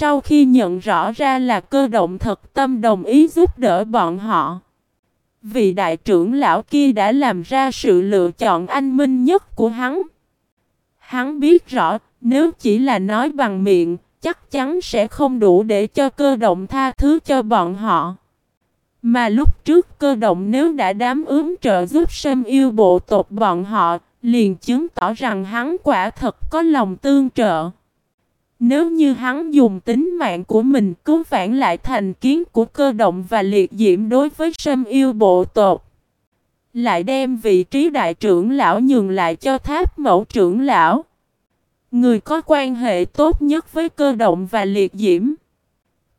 Sau khi nhận rõ ra là cơ động thật tâm đồng ý giúp đỡ bọn họ. Vị đại trưởng lão kia đã làm ra sự lựa chọn anh minh nhất của hắn. Hắn biết rõ, nếu chỉ là nói bằng miệng, chắc chắn sẽ không đủ để cho cơ động tha thứ cho bọn họ. Mà lúc trước cơ động nếu đã đám ướm trợ giúp sâm yêu bộ tộc bọn họ, liền chứng tỏ rằng hắn quả thật có lòng tương trợ. Nếu như hắn dùng tính mạng của mình cứu vãn lại thành kiến của cơ động và liệt diễm đối với sâm yêu bộ tộc, lại đem vị trí đại trưởng lão nhường lại cho tháp mẫu trưởng lão. Người có quan hệ tốt nhất với cơ động và liệt diễm.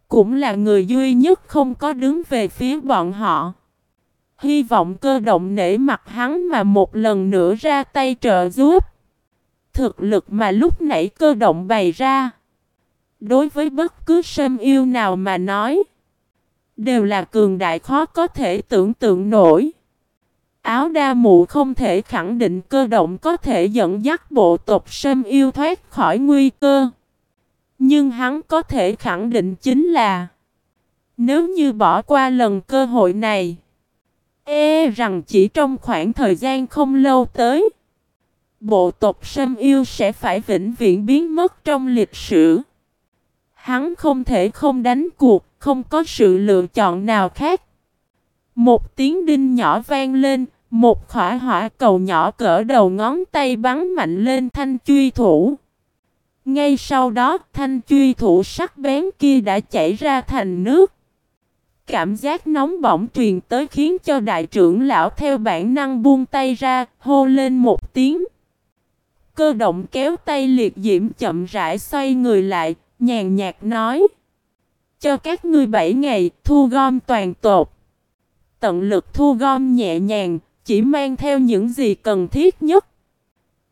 Cũng là người duy nhất không có đứng về phía bọn họ. Hy vọng cơ động nể mặt hắn mà một lần nữa ra tay trợ giúp. Thực lực mà lúc nãy cơ động bày ra. Đối với bất cứ sâm yêu nào mà nói. Đều là cường đại khó có thể tưởng tượng nổi. Áo đa mụ không thể khẳng định cơ động có thể dẫn dắt bộ tộc sâm yêu thoát khỏi nguy cơ. Nhưng hắn có thể khẳng định chính là, Nếu như bỏ qua lần cơ hội này E rằng chỉ trong khoảng thời gian không lâu tới Bộ tộc Sâm Yêu sẽ phải vĩnh viễn biến mất trong lịch sử Hắn không thể không đánh cuộc Không có sự lựa chọn nào khác Một tiếng đinh nhỏ vang lên Một khỏa hỏa cầu nhỏ cỡ đầu ngón tay bắn mạnh lên thanh truy thủ ngay sau đó, thanh truy thủ sắc bén kia đã chảy ra thành nước. Cảm giác nóng bỏng truyền tới khiến cho đại trưởng lão theo bản năng buông tay ra, hô lên một tiếng. Cơ động kéo tay liệt diễm chậm rãi xoay người lại, nhàn nhạt nói. Cho các ngươi bảy ngày, thu gom toàn tột. Tận lực thu gom nhẹ nhàng, chỉ mang theo những gì cần thiết nhất.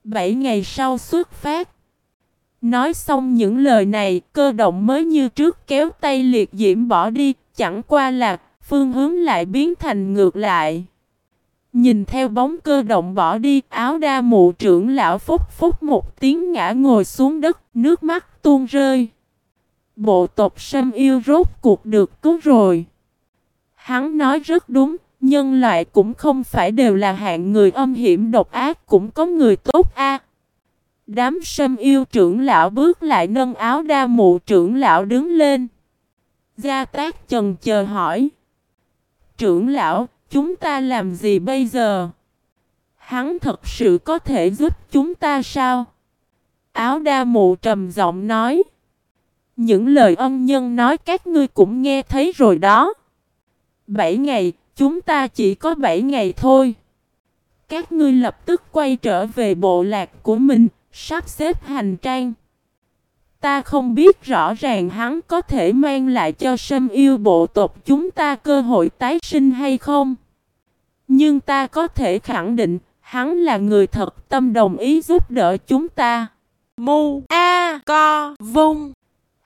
Bảy ngày sau xuất phát. Nói xong những lời này, cơ động mới như trước kéo tay liệt diễm bỏ đi, chẳng qua là phương hướng lại biến thành ngược lại. Nhìn theo bóng cơ động bỏ đi, áo đa mụ trưởng lão phúc phúc một tiếng ngã ngồi xuống đất, nước mắt tuôn rơi. Bộ tộc sâm yêu rốt cuộc được cứu rồi. Hắn nói rất đúng, nhân loại cũng không phải đều là hạng người âm hiểm độc ác, cũng có người tốt a. Đám sâm yêu trưởng lão bước lại nâng áo đa mụ trưởng lão đứng lên. Gia tác trần chờ hỏi. Trưởng lão, chúng ta làm gì bây giờ? Hắn thật sự có thể giúp chúng ta sao? Áo đa mụ trầm giọng nói. Những lời ân nhân nói các ngươi cũng nghe thấy rồi đó. Bảy ngày, chúng ta chỉ có bảy ngày thôi. Các ngươi lập tức quay trở về bộ lạc của mình, Sắp xếp hành trang. Ta không biết rõ ràng hắn có thể mang lại cho sâm yêu bộ tộc chúng ta cơ hội tái sinh hay không. Nhưng ta có thể khẳng định, hắn là người thật tâm đồng ý giúp đỡ chúng ta. Mu A Co Vung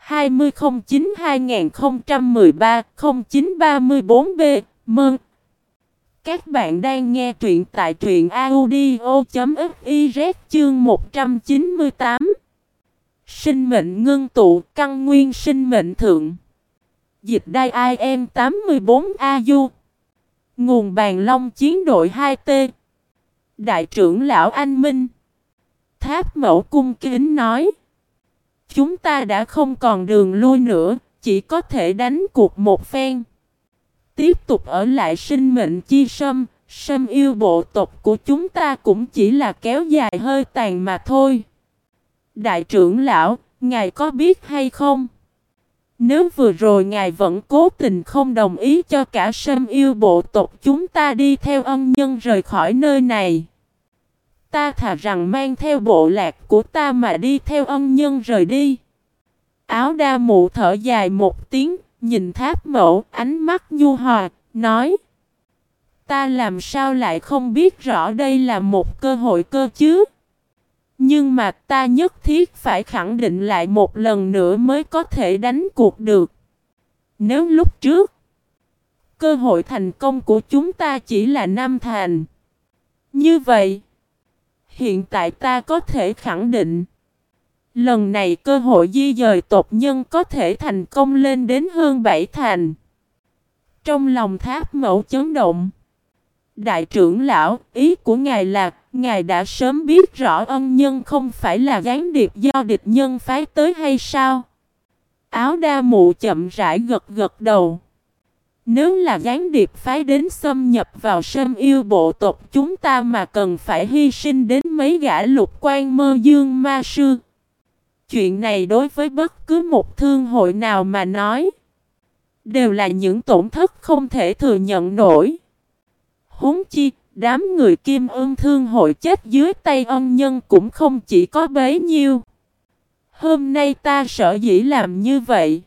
2009-2013-0934B Mừng! Các bạn đang nghe truyện tại truyện audio.fiz chương 198 Sinh mệnh ngưng tụ căn nguyên sinh mệnh thượng. Dịch đai IM 84AU Nguồn bàn long chiến đội 2T Đại trưởng lão Anh Minh. Tháp mẫu cung kính nói Chúng ta đã không còn đường lui nữa Chỉ có thể đánh cuộc một phen. Tiếp tục ở lại sinh mệnh chi sâm, sâm yêu bộ tộc của chúng ta cũng chỉ là kéo dài hơi tàn mà thôi. Đại trưởng lão, ngài có biết hay không? Nếu vừa rồi ngài vẫn cố tình không đồng ý cho cả sâm yêu bộ tộc chúng ta đi theo ân nhân rời khỏi nơi này. Ta thà rằng mang theo bộ lạc của ta mà đi theo ân nhân rời đi. Áo đa mụ thở dài một tiếng, nhìn tháp mẫu, ánh mắt nhu hòa, nói Ta làm sao lại không biết rõ đây là một cơ hội cơ chứ? Nhưng mà ta nhất thiết phải khẳng định lại một lần nữa mới có thể đánh cuộc được. Nếu lúc trước, cơ hội thành công của chúng ta chỉ là năm thành. Như vậy, hiện tại ta có thể khẳng định, Lần này cơ hội di dời tộc nhân có thể thành công lên đến hơn bảy thành. Trong lòng tháp mẫu chấn động. Đại trưởng lão, ý của ngài là, ngài đã sớm biết rõ ân nhân không phải là gián điệp do địch nhân phái tới hay sao? Áo đa mụ chậm rãi gật gật đầu. Nếu là gián điệp phái đến xâm nhập vào sâm yêu bộ tộc chúng ta mà cần phải hy sinh đến mấy gã lục quan mơ dương ma sư. Chuyện này đối với bất cứ một thương hội nào mà nói, đều là những tổn thất không thể thừa nhận nổi. Huống chi, đám người kim ương thương hội chết dưới tay ân nhân cũng không chỉ có bấy nhiêu. Hôm nay ta sợ dĩ làm như vậy.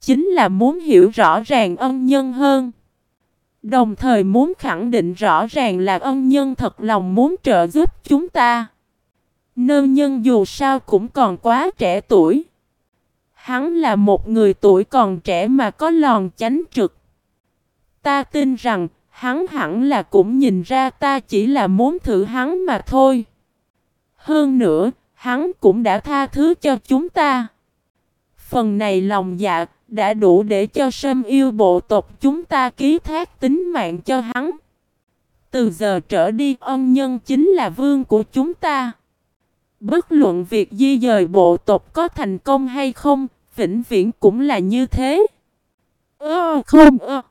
Chính là muốn hiểu rõ ràng ân nhân hơn. Đồng thời muốn khẳng định rõ ràng là ân nhân thật lòng muốn trợ giúp chúng ta. Nơ nhân dù sao cũng còn quá trẻ tuổi. Hắn là một người tuổi còn trẻ mà có lòn chánh trực. Ta tin rằng hắn hẳn là cũng nhìn ra ta chỉ là muốn thử hắn mà thôi. Hơn nữa, hắn cũng đã tha thứ cho chúng ta. Phần này lòng dạ đã đủ để cho sâm yêu bộ tộc chúng ta ký thác tính mạng cho hắn. Từ giờ trở đi ân nhân chính là vương của chúng ta. Bất luận việc di dời bộ tộc có thành công hay không, vĩnh viễn cũng là như thế. Ơ không ơ.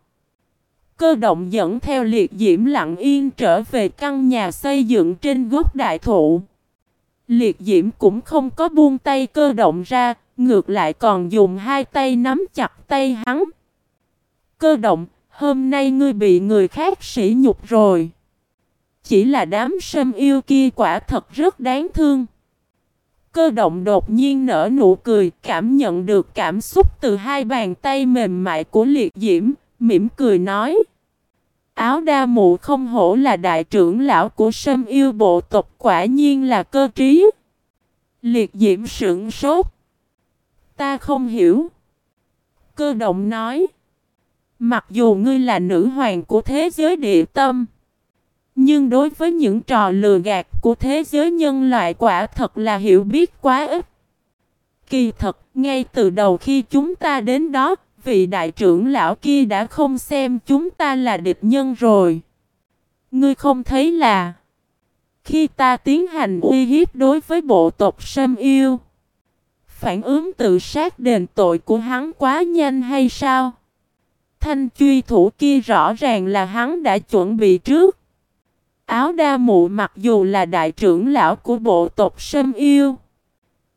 Cơ động dẫn theo liệt diễm lặng yên trở về căn nhà xây dựng trên gốc đại thụ. Liệt diễm cũng không có buông tay cơ động ra, ngược lại còn dùng hai tay nắm chặt tay hắn. Cơ động, hôm nay ngươi bị người khác sỉ nhục rồi. Chỉ là đám sâm yêu kia quả thật rất đáng thương. Cơ động đột nhiên nở nụ cười, cảm nhận được cảm xúc từ hai bàn tay mềm mại của liệt diễm, mỉm cười nói. Áo đa mụ không hổ là đại trưởng lão của sâm yêu bộ tộc quả nhiên là cơ trí. Liệt diễm sững sốt. Ta không hiểu. Cơ động nói. Mặc dù ngươi là nữ hoàng của thế giới địa tâm. Nhưng đối với những trò lừa gạt của thế giới nhân loại quả thật là hiểu biết quá ít. Kỳ thật, ngay từ đầu khi chúng ta đến đó, vị đại trưởng lão kia đã không xem chúng ta là địch nhân rồi. Ngươi không thấy là khi ta tiến hành uy hiếp đối với bộ tộc Sâm Yêu, phản ứng tự sát đền tội của hắn quá nhanh hay sao? Thanh truy thủ kia rõ ràng là hắn đã chuẩn bị trước. Áo đa mụ mặc dù là đại trưởng lão của bộ tộc Sâm Yêu,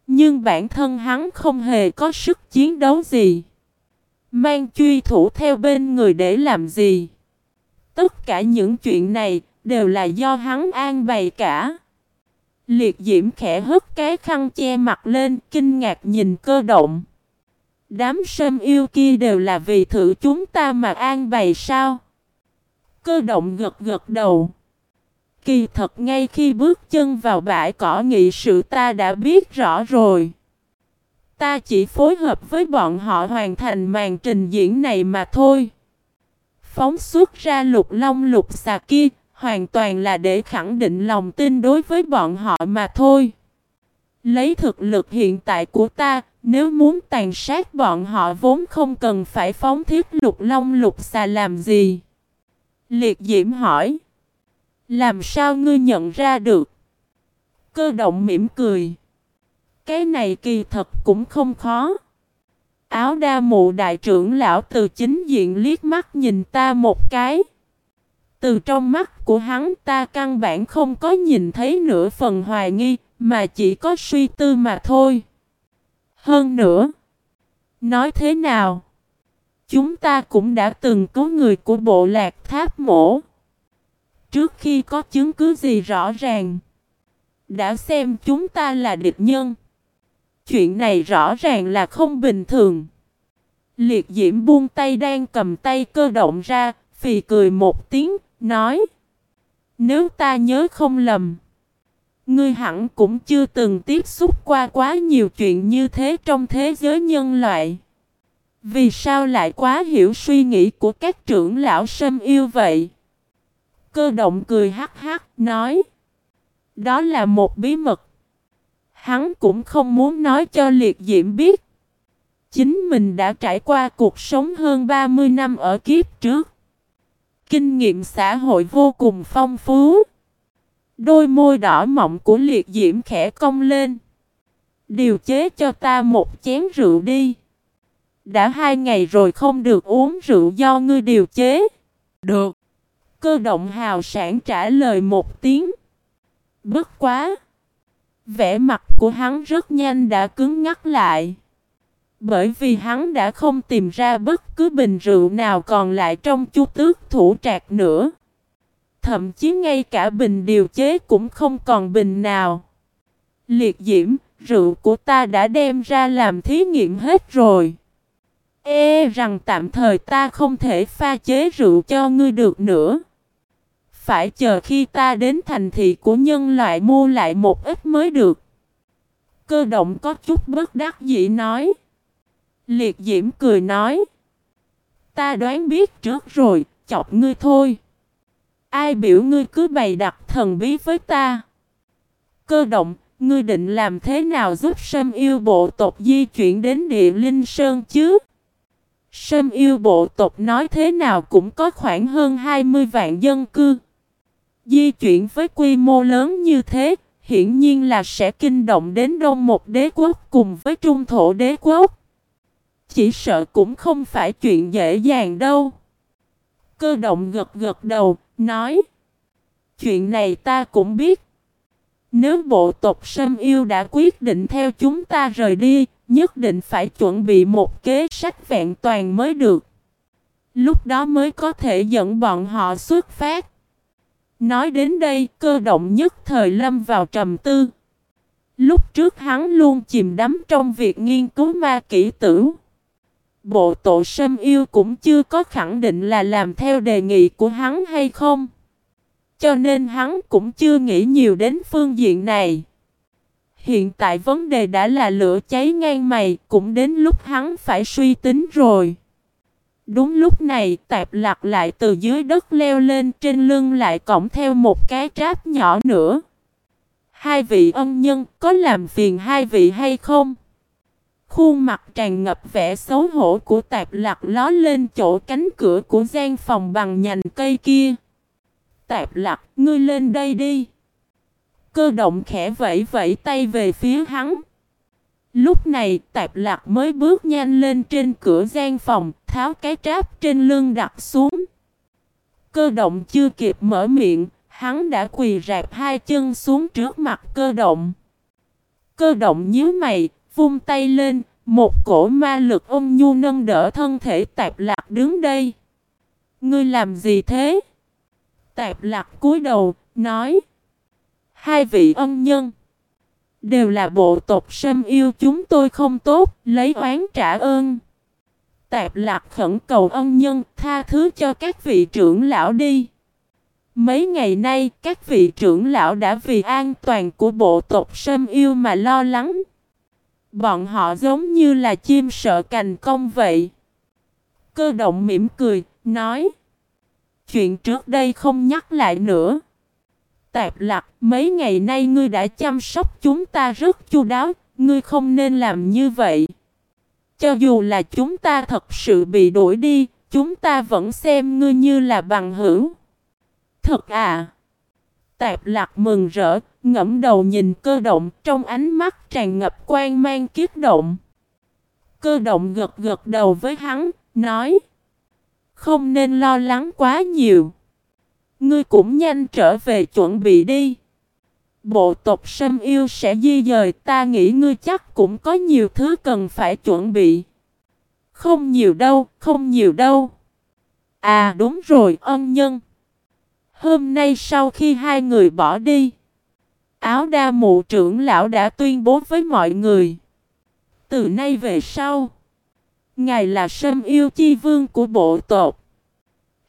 nhưng bản thân hắn không hề có sức chiến đấu gì. Mang truy thủ theo bên người để làm gì? Tất cả những chuyện này đều là do hắn an bày cả. Liệt diễm khẽ hất cái khăn che mặt lên, kinh ngạc nhìn cơ động. Đám sâm yêu kia đều là vì thử chúng ta mà an bày sao? Cơ động gật gật đầu. Kỳ thật ngay khi bước chân vào bãi cỏ nghị sự ta đã biết rõ rồi. Ta chỉ phối hợp với bọn họ hoàn thành màn trình diễn này mà thôi. Phóng xuất ra lục long lục xà kia, hoàn toàn là để khẳng định lòng tin đối với bọn họ mà thôi. Lấy thực lực hiện tại của ta, nếu muốn tàn sát bọn họ vốn không cần phải phóng thiết lục long lục xà làm gì. Liệt diễm hỏi. Làm sao ngươi nhận ra được? Cơ động mỉm cười. Cái này kỳ thật cũng không khó. Áo đa mụ đại trưởng lão từ chính diện liếc mắt nhìn ta một cái. Từ trong mắt của hắn ta căn bản không có nhìn thấy nửa phần hoài nghi, mà chỉ có suy tư mà thôi. Hơn nữa, nói thế nào? Chúng ta cũng đã từng cứu người của bộ lạc tháp mổ. Trước khi có chứng cứ gì rõ ràng, đã xem chúng ta là địch nhân. Chuyện này rõ ràng là không bình thường. Liệt diễm buông tay đang cầm tay cơ động ra, phì cười một tiếng, nói. Nếu ta nhớ không lầm, ngươi hẳn cũng chưa từng tiếp xúc qua quá nhiều chuyện như thế trong thế giới nhân loại. Vì sao lại quá hiểu suy nghĩ của các trưởng lão sâm yêu vậy? Cơ động cười hắc hắc, nói. Đó là một bí mật. Hắn cũng không muốn nói cho liệt diễm biết. Chính mình đã trải qua cuộc sống hơn 30 năm ở kiếp trước. Kinh nghiệm xã hội vô cùng phong phú. Đôi môi đỏ mọng của liệt diễm khẽ cong lên. Điều chế cho ta một chén rượu đi. Đã hai ngày rồi không được uống rượu do ngươi điều chế. Được. Cơ động hào sản trả lời một tiếng. Bất quá. Vẻ mặt của hắn rất nhanh đã cứng ngắt lại. Bởi vì hắn đã không tìm ra bất cứ bình rượu nào còn lại trong chu tước thủ trạc nữa. Thậm chí ngay cả bình điều chế cũng không còn bình nào. Liệt diễm, rượu của ta đã đem ra làm thí nghiệm hết rồi. Ê rằng tạm thời ta không thể pha chế rượu cho ngươi được nữa. Phải chờ khi ta đến thành thị của nhân loại mua lại một ít mới được. Cơ động có chút bất đắc dĩ nói. Liệt diễm cười nói. Ta đoán biết trước rồi, chọc ngươi thôi. Ai biểu ngươi cứ bày đặt thần bí với ta. Cơ động, ngươi định làm thế nào giúp sâm yêu bộ tộc di chuyển đến địa linh sơn chứ? Sâm yêu bộ tộc nói thế nào cũng có khoảng hơn 20 vạn dân cư. Di chuyển với quy mô lớn như thế, hiển nhiên là sẽ kinh động đến đông một đế quốc cùng với trung thổ đế quốc. Chỉ sợ cũng không phải chuyện dễ dàng đâu. Cơ động gật gật đầu, nói. Chuyện này ta cũng biết. Nếu bộ tộc Sâm Yêu đã quyết định theo chúng ta rời đi, nhất định phải chuẩn bị một kế sách vẹn toàn mới được. Lúc đó mới có thể dẫn bọn họ xuất phát. Nói đến đây, cơ động nhất thời lâm vào trầm tư. Lúc trước hắn luôn chìm đắm trong việc nghiên cứu ma kỹ tử. Bộ tổ sâm yêu cũng chưa có khẳng định là làm theo đề nghị của hắn hay không. Cho nên hắn cũng chưa nghĩ nhiều đến phương diện này. Hiện tại vấn đề đã là lửa cháy ngang mày, cũng đến lúc hắn phải suy tính rồi. Đúng lúc này, tạp lạc lại từ dưới đất leo lên trên lưng lại cõng theo một cái tráp nhỏ nữa. Hai vị ân nhân có làm phiền hai vị hay không? Khuôn mặt tràn ngập vẻ xấu hổ của tạp lạc ló lên chỗ cánh cửa của gian phòng bằng nhành cây kia. Tạp lạc, ngươi lên đây đi. Cơ động khẽ vẫy vẫy tay về phía hắn. Lúc này tạp lạc mới bước nhanh lên trên cửa gian phòng, tháo cái tráp trên lưng đặt xuống. Cơ động chưa kịp mở miệng, hắn đã quỳ rạp hai chân xuống trước mặt cơ động. Cơ động nhíu mày, vung tay lên, một cổ ma lực ôm nhu nâng đỡ thân thể tạp lạc đứng đây. Ngươi làm gì thế? Tạp lạc cúi đầu, nói. Hai vị ân nhân. Đều là bộ tộc sâm yêu chúng tôi không tốt, lấy oán trả ơn. Tạp lạc khẩn cầu ân nhân tha thứ cho các vị trưởng lão đi. Mấy ngày nay, các vị trưởng lão đã vì an toàn của bộ tộc sâm yêu mà lo lắng. Bọn họ giống như là chim sợ cành công vậy. Cơ động mỉm cười, nói. Chuyện trước đây không nhắc lại nữa. Tạp lạc, mấy ngày nay ngươi đã chăm sóc chúng ta rất chu đáo, ngươi không nên làm như vậy. Cho dù là chúng ta thật sự bị đuổi đi, chúng ta vẫn xem ngươi như là bằng hữu. Thật à? Tạp lạc mừng rỡ, ngẫm đầu nhìn cơ động trong ánh mắt tràn ngập quan mang kiết động. Cơ động gật gật đầu với hắn, nói Không nên lo lắng quá nhiều. Ngươi cũng nhanh trở về chuẩn bị đi. Bộ tộc Sâm Yêu sẽ di dời ta nghĩ ngươi chắc cũng có nhiều thứ cần phải chuẩn bị. Không nhiều đâu, không nhiều đâu. À đúng rồi ân nhân. Hôm nay sau khi hai người bỏ đi. Áo đa mụ trưởng lão đã tuyên bố với mọi người. Từ nay về sau. Ngài là Sâm Yêu Chi Vương của bộ tộc.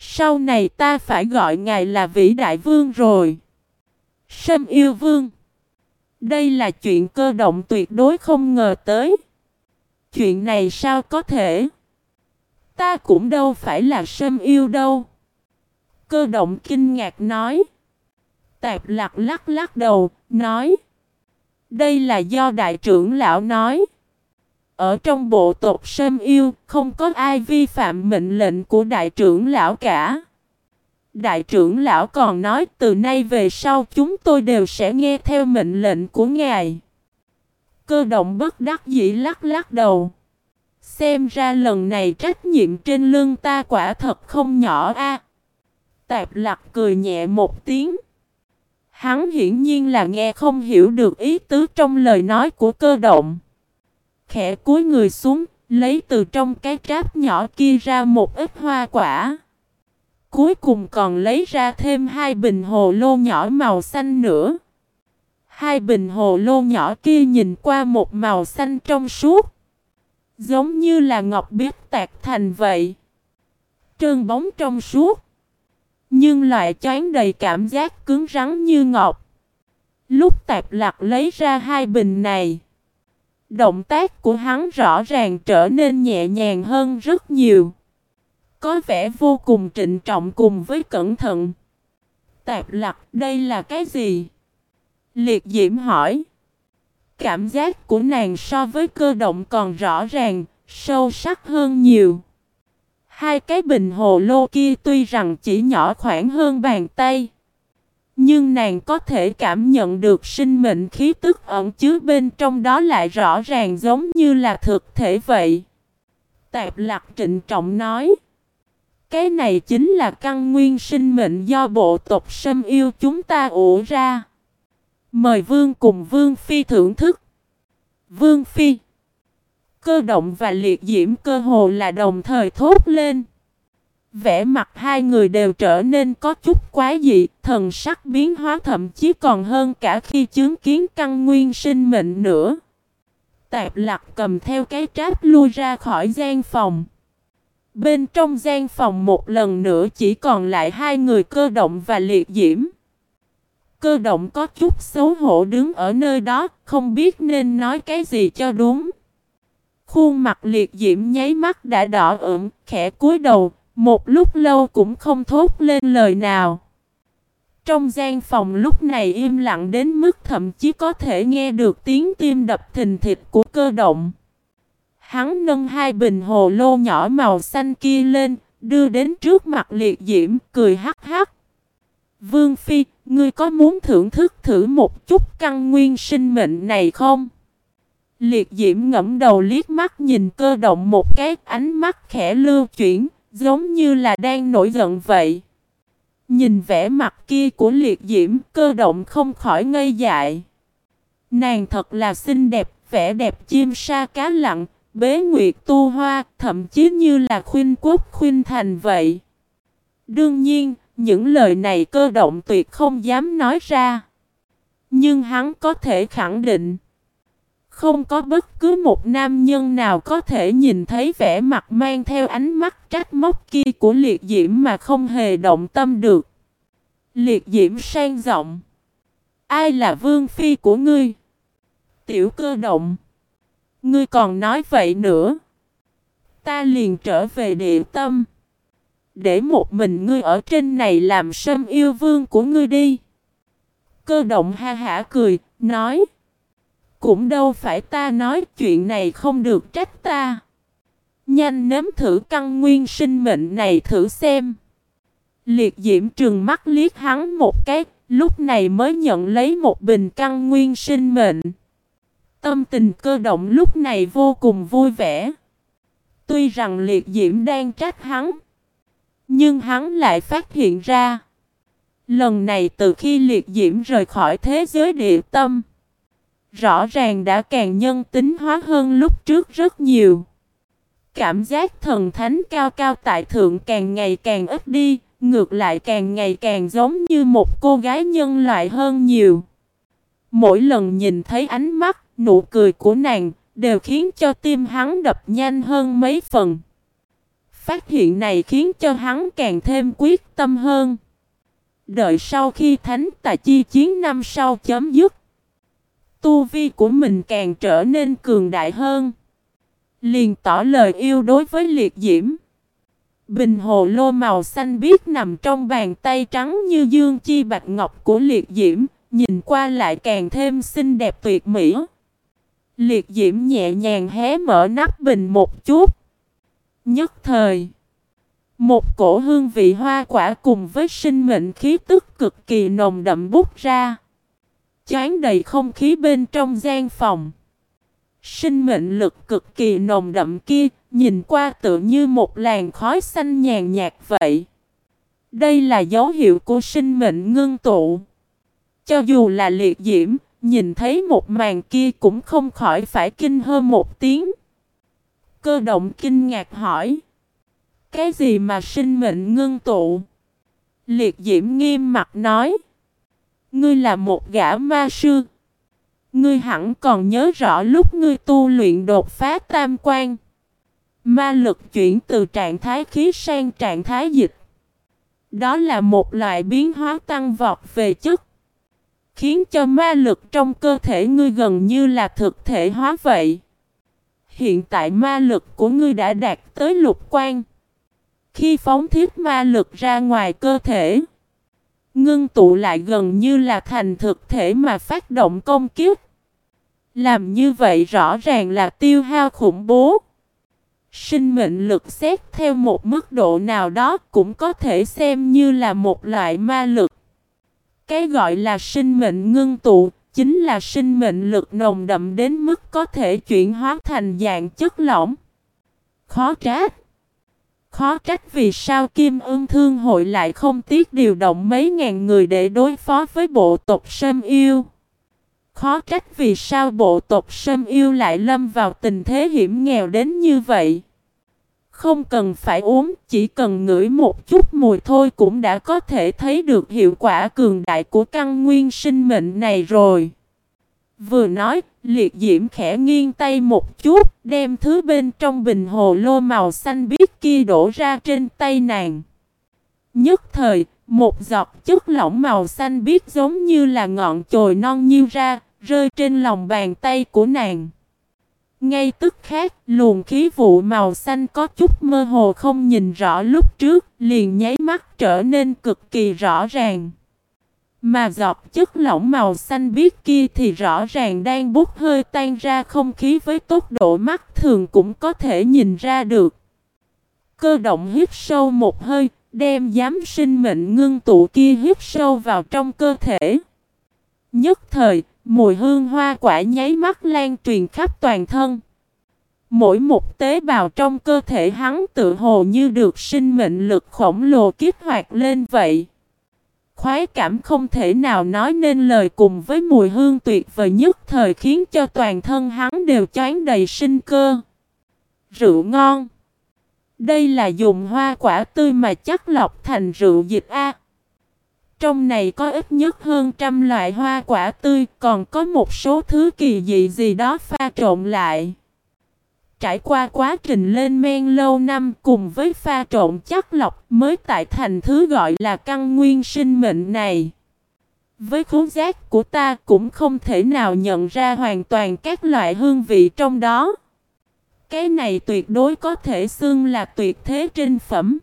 Sau này ta phải gọi ngài là vĩ đại vương rồi. Sâm yêu vương. Đây là chuyện cơ động tuyệt đối không ngờ tới. Chuyện này sao có thể? Ta cũng đâu phải là sâm yêu đâu. Cơ động kinh ngạc nói. Tạp lạc lắc lắc đầu, nói. Đây là do đại trưởng lão nói. Ở trong bộ tộc Sâm Yêu, không có ai vi phạm mệnh lệnh của đại trưởng lão cả. Đại trưởng lão còn nói từ nay về sau chúng tôi đều sẽ nghe theo mệnh lệnh của ngài. Cơ động bất đắc dĩ lắc lắc đầu. Xem ra lần này trách nhiệm trên lưng ta quả thật không nhỏ a. Tạp lặc cười nhẹ một tiếng. Hắn hiển nhiên là nghe không hiểu được ý tứ trong lời nói của cơ động. Khẽ cúi người xuống, lấy từ trong cái tráp nhỏ kia ra một ít hoa quả. Cuối cùng còn lấy ra thêm hai bình hồ lô nhỏ màu xanh nữa. Hai bình hồ lô nhỏ kia nhìn qua một màu xanh trong suốt. Giống như là ngọc biết tạc thành vậy. Trơn bóng trong suốt. Nhưng loại choán đầy cảm giác cứng rắn như ngọc. Lúc tạp lạc lấy ra hai bình này. Động tác của hắn rõ ràng trở nên nhẹ nhàng hơn rất nhiều. Có vẻ vô cùng trịnh trọng cùng với cẩn thận. Tạp lạc đây là cái gì? Liệt diễm hỏi. Cảm giác của nàng so với cơ động còn rõ ràng, sâu sắc hơn nhiều. Hai cái bình hồ lô kia tuy rằng chỉ nhỏ khoảng hơn bàn tay. Nhưng nàng có thể cảm nhận được sinh mệnh khí tức ẩn chứa bên trong đó lại rõ ràng giống như là thực thể vậy. Tạp lạc trịnh trọng nói. Cái này chính là căn nguyên sinh mệnh do bộ tộc sâm yêu chúng ta ủ ra. Mời vương cùng vương phi thưởng thức. Vương phi. Cơ động và liệt diễm cơ hồ là đồng thời thốt lên. Vẻ mặt hai người đều trở nên có chút quá dị, thần sắc biến hóa thậm chí còn hơn cả khi chứng kiến căn nguyên sinh mệnh nữa. Tạp lạc cầm theo cái tráp lui ra khỏi gian phòng. Bên trong gian phòng một lần nữa chỉ còn lại hai người cơ động và liệt diễm. Cơ động có chút xấu hổ đứng ở nơi đó, không biết nên nói cái gì cho đúng. Khuôn mặt liệt diễm nháy mắt đã đỏ ửng, khẽ cúi đầu, một lúc lâu cũng không thốt lên lời nào. Trong gian phòng lúc này im lặng đến mức thậm chí có thể nghe được tiếng tim đập thình thịch của cơ động. Hắn nâng hai bình hồ lô nhỏ màu xanh kia lên, đưa đến trước mặt liệt diễm, cười hắc hắc. Vương Phi, ngươi có muốn thưởng thức thử một chút căn nguyên sinh mệnh này không? Liệt diễm ngẫm đầu liếc mắt nhìn cơ động một cái ánh mắt khẽ lưu chuyển, giống như là đang nổi giận vậy. Nhìn vẻ mặt kia của liệt diễm, cơ động không khỏi ngây dại. Nàng thật là xinh đẹp, vẻ đẹp chim sa cá lặng, bế nguyệt tu hoa, thậm chí như là khuyên quốc khuyên thành vậy. Đương nhiên, những lời này cơ động tuyệt không dám nói ra. Nhưng hắn có thể khẳng định. Không có bất cứ một nam nhân nào có thể nhìn thấy vẻ mặt mang theo ánh mắt trách móc kia của liệt diễm mà không hề động tâm được. Liệt diễm sang giọng. Ai là vương phi của ngươi? Tiểu cơ động. Ngươi còn nói vậy nữa. Ta liền trở về địa tâm. Để một mình ngươi ở trên này làm sâm yêu vương của ngươi đi. Cơ động ha hả cười, nói. Cũng đâu phải ta nói chuyện này không được trách ta. Nhanh nếm thử căn nguyên sinh mệnh này thử xem. Liệt diễm trừng mắt liếc hắn một cái, lúc này mới nhận lấy một bình căn nguyên sinh mệnh. Tâm tình cơ động lúc này vô cùng vui vẻ. Tuy rằng liệt diễm đang trách hắn. Nhưng hắn lại phát hiện ra. Lần này từ khi liệt diễm rời khỏi thế giới địa tâm. Rõ ràng đã càng nhân tính hóa hơn lúc trước rất nhiều. Cảm giác thần thánh cao cao tại thượng càng ngày càng ít đi, ngược lại càng ngày càng giống như một cô gái nhân loại hơn nhiều. Mỗi lần nhìn thấy ánh mắt, nụ cười của nàng, đều khiến cho tim hắn đập nhanh hơn mấy phần. Phát hiện này khiến cho hắn càng thêm quyết tâm hơn. Đợi sau khi thánh tà chi chiến năm sau chấm dứt, tu vi của mình càng trở nên cường đại hơn. Liền tỏ lời yêu đối với liệt diễm. Bình hồ lô màu xanh biếc nằm trong bàn tay trắng như dương chi bạch ngọc của liệt diễm, nhìn qua lại càng thêm xinh đẹp tuyệt mỹ. Liệt diễm nhẹ nhàng hé mở nắp bình một chút. Nhất thời, một cổ hương vị hoa quả cùng với sinh mệnh khí tức cực kỳ nồng đậm bút ra. Chán đầy không khí bên trong gian phòng. Sinh mệnh lực cực kỳ nồng đậm kia, nhìn qua tự như một làn khói xanh nhàn nhạt vậy. Đây là dấu hiệu của sinh mệnh ngưng tụ. Cho dù là liệt diễm, nhìn thấy một màn kia cũng không khỏi phải kinh hơn một tiếng. Cơ động kinh ngạc hỏi. Cái gì mà sinh mệnh ngưng tụ? Liệt diễm nghiêm mặt nói. Ngươi là một gã ma sư. Ngươi hẳn còn nhớ rõ lúc ngươi tu luyện đột phá tam quan. Ma lực chuyển từ trạng thái khí sang trạng thái dịch. Đó là một loại biến hóa tăng vọt về chất. Khiến cho ma lực trong cơ thể ngươi gần như là thực thể hóa vậy. Hiện tại ma lực của ngươi đã đạt tới lục quan. Khi phóng thiết ma lực ra ngoài cơ thể, ngưng tụ lại gần như là thành thực thể mà phát động công kiếp. Làm như vậy rõ ràng là tiêu hao khủng bố. Sinh mệnh lực xét theo một mức độ nào đó cũng có thể xem như là một loại ma lực. Cái gọi là sinh mệnh ngưng tụ chính là sinh mệnh lực nồng đậm đến mức có thể chuyển hóa thành dạng chất lỏng. Khó trách. Khó trách vì sao Kim Ưng Thương hội lại không tiếc điều động mấy ngàn người để đối phó với bộ tộc Sâm Yêu. Khó trách vì sao bộ tộc Sâm Yêu lại lâm vào tình thế hiểm nghèo đến như vậy. Không cần phải uống, chỉ cần ngửi một chút mùi thôi cũng đã có thể thấy được hiệu quả cường đại của căn nguyên sinh mệnh này rồi. Vừa nói, liệt diễm khẽ nghiêng tay một chút, đem thứ bên trong bình hồ lô màu xanh biếc kia đổ ra trên tay nàng. Nhất thời, một giọt chất lỏng màu xanh biếc giống như là ngọn chồi non nhiêu ra, rơi trên lòng bàn tay của nàng. Ngay tức khác, luồng khí vụ màu xanh có chút mơ hồ không nhìn rõ lúc trước, liền nháy mắt trở nên cực kỳ rõ ràng. Mà giọt chất lỏng màu xanh biếc kia thì rõ ràng đang bút hơi tan ra không khí với tốc độ mắt thường cũng có thể nhìn ra được. Cơ động hít sâu một hơi, đem giám sinh mệnh ngưng tụ kia hít sâu vào trong cơ thể. Nhất thời, Mùi hương hoa quả nháy mắt lan truyền khắp toàn thân. Mỗi một tế bào trong cơ thể hắn tự hồ như được sinh mệnh lực khổng lồ kích hoạt lên vậy. Khoái cảm không thể nào nói nên lời cùng với mùi hương tuyệt vời nhất thời khiến cho toàn thân hắn đều choáng đầy sinh cơ. Rượu ngon. Đây là dùng hoa quả tươi mà chắc lọc thành rượu dịch A. Trong này có ít nhất hơn trăm loại hoa quả tươi, còn có một số thứ kỳ dị gì đó pha trộn lại. Trải qua quá trình lên men lâu năm cùng với pha trộn chắc lọc mới tại thành thứ gọi là căn nguyên sinh mệnh này. Với khốn giác của ta cũng không thể nào nhận ra hoàn toàn các loại hương vị trong đó. Cái này tuyệt đối có thể xưng là tuyệt thế trinh phẩm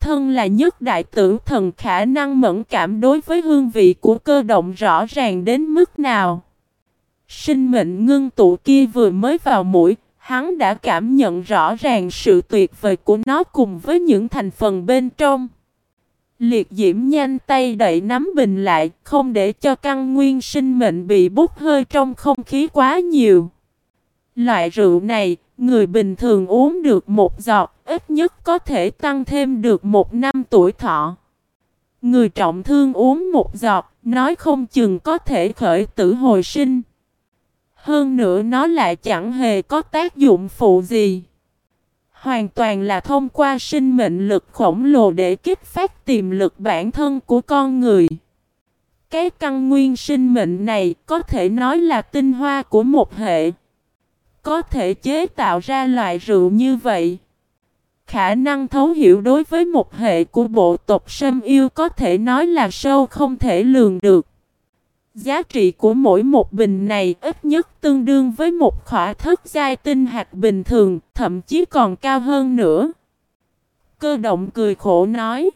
thân là nhất đại tử thần khả năng mẫn cảm đối với hương vị của cơ động rõ ràng đến mức nào. Sinh mệnh ngưng tụ kia vừa mới vào mũi, hắn đã cảm nhận rõ ràng sự tuyệt vời của nó cùng với những thành phần bên trong. Liệt diễm nhanh tay đẩy nắm bình lại, không để cho căn nguyên sinh mệnh bị bút hơi trong không khí quá nhiều. Loại rượu này, người bình thường uống được một giọt, ít nhất có thể tăng thêm được một năm tuổi thọ. Người trọng thương uống một giọt, nói không chừng có thể khởi tử hồi sinh. Hơn nữa nó lại chẳng hề có tác dụng phụ gì. Hoàn toàn là thông qua sinh mệnh lực khổng lồ để kích phát tiềm lực bản thân của con người. Cái căn nguyên sinh mệnh này có thể nói là tinh hoa của một hệ. Có thể chế tạo ra loại rượu như vậy. Khả năng thấu hiểu đối với một hệ của bộ tộc sâm yêu có thể nói là sâu không thể lường được. Giá trị của mỗi một bình này ít nhất tương đương với một khỏa thất giai tinh hạt bình thường, thậm chí còn cao hơn nữa. Cơ động cười khổ nói.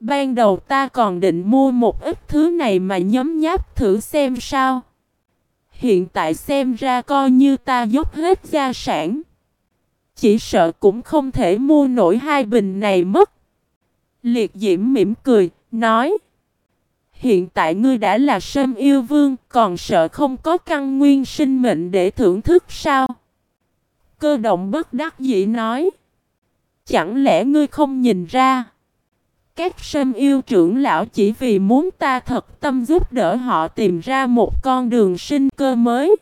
Ban đầu ta còn định mua một ít thứ này mà nhấm nháp thử xem sao. Hiện tại xem ra coi như ta dốc hết gia sản. Chỉ sợ cũng không thể mua nổi hai bình này mất. Liệt diễm mỉm cười, nói. Hiện tại ngươi đã là sâm yêu vương, còn sợ không có căn nguyên sinh mệnh để thưởng thức sao? Cơ động bất đắc dĩ nói. Chẳng lẽ ngươi không nhìn ra? Các sâm yêu trưởng lão chỉ vì muốn ta thật tâm giúp đỡ họ tìm ra một con đường sinh cơ mới.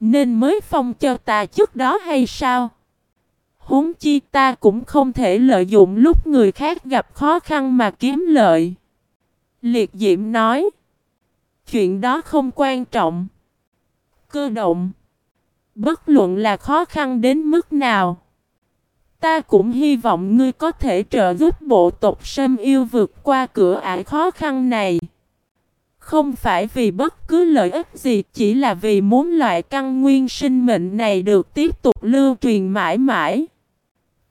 Nên mới phong cho ta trước đó hay sao? Huống chi ta cũng không thể lợi dụng lúc người khác gặp khó khăn mà kiếm lợi. Liệt diễm nói. Chuyện đó không quan trọng. Cơ động. Bất luận là khó khăn đến mức nào. Ta cũng hy vọng ngươi có thể trợ giúp bộ tộc Sâm Yêu vượt qua cửa ải khó khăn này. Không phải vì bất cứ lợi ích gì, chỉ là vì muốn loại căn nguyên sinh mệnh này được tiếp tục lưu truyền mãi mãi.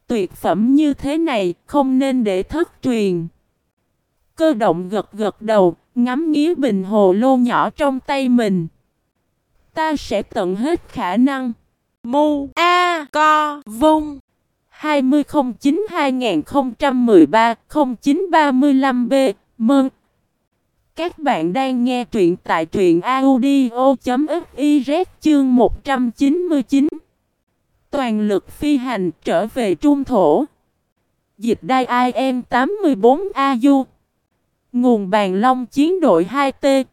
Tuyệt phẩm như thế này không nên để thất truyền. Cơ động gật gật đầu, ngắm nghía bình hồ lô nhỏ trong tay mình. Ta sẽ tận hết khả năng. Mu A Co Vung. 2009-2013-0935B mừng. Các bạn đang nghe truyện tại truyện audio.fiz chương 199 Toàn lực phi hành trở về trung thổ. Dịch đai IM 84AU Nguồn bàn long chiến đội 2T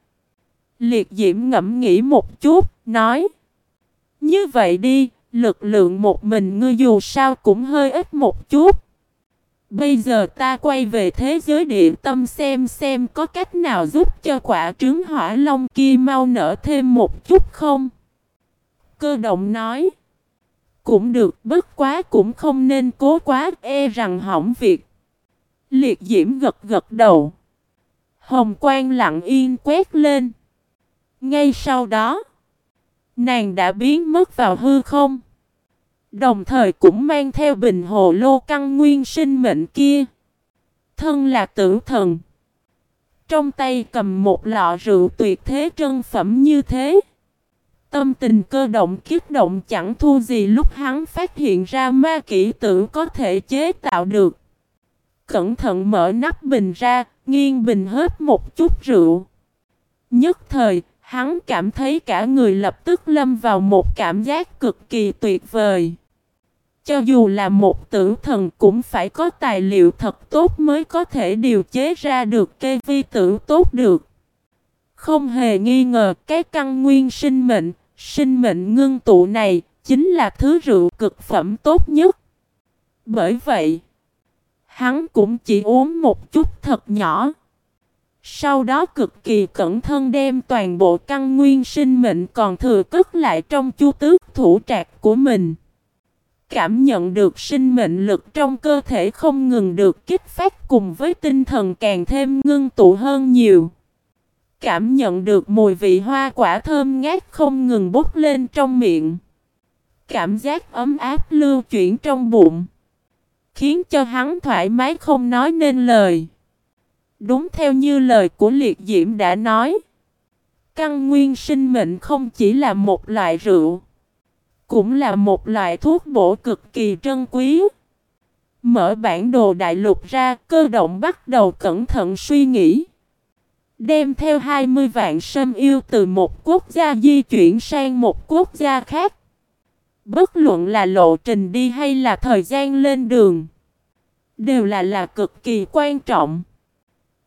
Liệt diễm ngẫm nghĩ một chút, nói Như vậy đi, lực lượng một mình ngươi dù sao cũng hơi ít một chút. Bây giờ ta quay về thế giới địa tâm xem xem có cách nào giúp cho quả trứng hỏa long kia mau nở thêm một chút không? Cơ động nói Cũng được bất quá cũng không nên cố quá e rằng hỏng việc. Liệt diễm gật gật đầu. Hồng quang lặng yên quét lên. Ngay sau đó, nàng đã biến mất vào hư không. Đồng thời cũng mang theo bình hồ lô căn nguyên sinh mệnh kia. Thân là tử thần. Trong tay cầm một lọ rượu tuyệt thế trân phẩm như thế. Tâm tình cơ động kiếp động chẳng thua gì lúc hắn phát hiện ra ma kỹ tử có thể chế tạo được. Cẩn thận mở nắp bình ra, nghiêng bình hết một chút rượu. Nhất thời, hắn cảm thấy cả người lập tức lâm vào một cảm giác cực kỳ tuyệt vời. Cho dù là một tử thần cũng phải có tài liệu thật tốt mới có thể điều chế ra được cây vi tử tốt được. Không hề nghi ngờ cái căn nguyên sinh mệnh, sinh mệnh ngưng tụ này chính là thứ rượu cực phẩm tốt nhất. Bởi vậy, Hắn cũng chỉ uống một chút thật nhỏ. Sau đó cực kỳ cẩn thận đem toàn bộ căn nguyên sinh mệnh còn thừa cất lại trong chu tước thủ trạc của mình. Cảm nhận được sinh mệnh lực trong cơ thể không ngừng được kích phát cùng với tinh thần càng thêm ngưng tụ hơn nhiều. Cảm nhận được mùi vị hoa quả thơm ngát không ngừng bốc lên trong miệng. Cảm giác ấm áp lưu chuyển trong bụng khiến cho hắn thoải mái không nói nên lời. Đúng theo như lời của liệt diễm đã nói. Căn nguyên sinh mệnh không chỉ là một loại rượu, cũng là một loại thuốc bổ cực kỳ trân quý. Mở bản đồ đại lục ra, cơ động bắt đầu cẩn thận suy nghĩ. Đem theo 20 vạn sâm yêu từ một quốc gia di chuyển sang một quốc gia khác. Bất luận là lộ trình đi hay là thời gian lên đường, Đều là là cực kỳ quan trọng.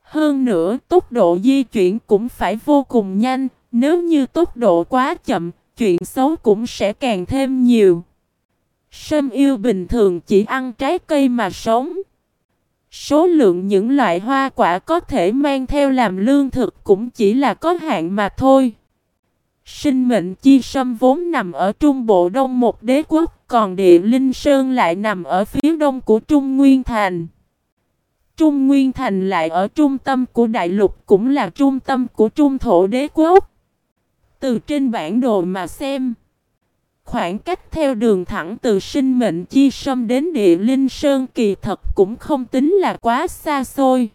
Hơn nữa, tốc độ di chuyển cũng phải vô cùng nhanh. Nếu như tốc độ quá chậm, Chuyện xấu cũng sẽ càng thêm nhiều. Sâm yêu bình thường chỉ ăn trái cây mà sống. Số lượng những loại hoa quả có thể mang theo làm lương thực cũng chỉ là có hạn mà thôi. Sinh mệnh chi sâm vốn nằm ở trung bộ đông một đế quốc, còn địa linh sơn lại nằm ở phía đông của Trung Nguyên Thành. Trung Nguyên Thành lại ở trung tâm của đại lục cũng là trung tâm của trung thổ đế quốc. Từ trên bản đồ mà xem, khoảng cách theo đường thẳng từ sinh mệnh chi sâm đến địa linh sơn kỳ thật cũng không tính là quá xa xôi.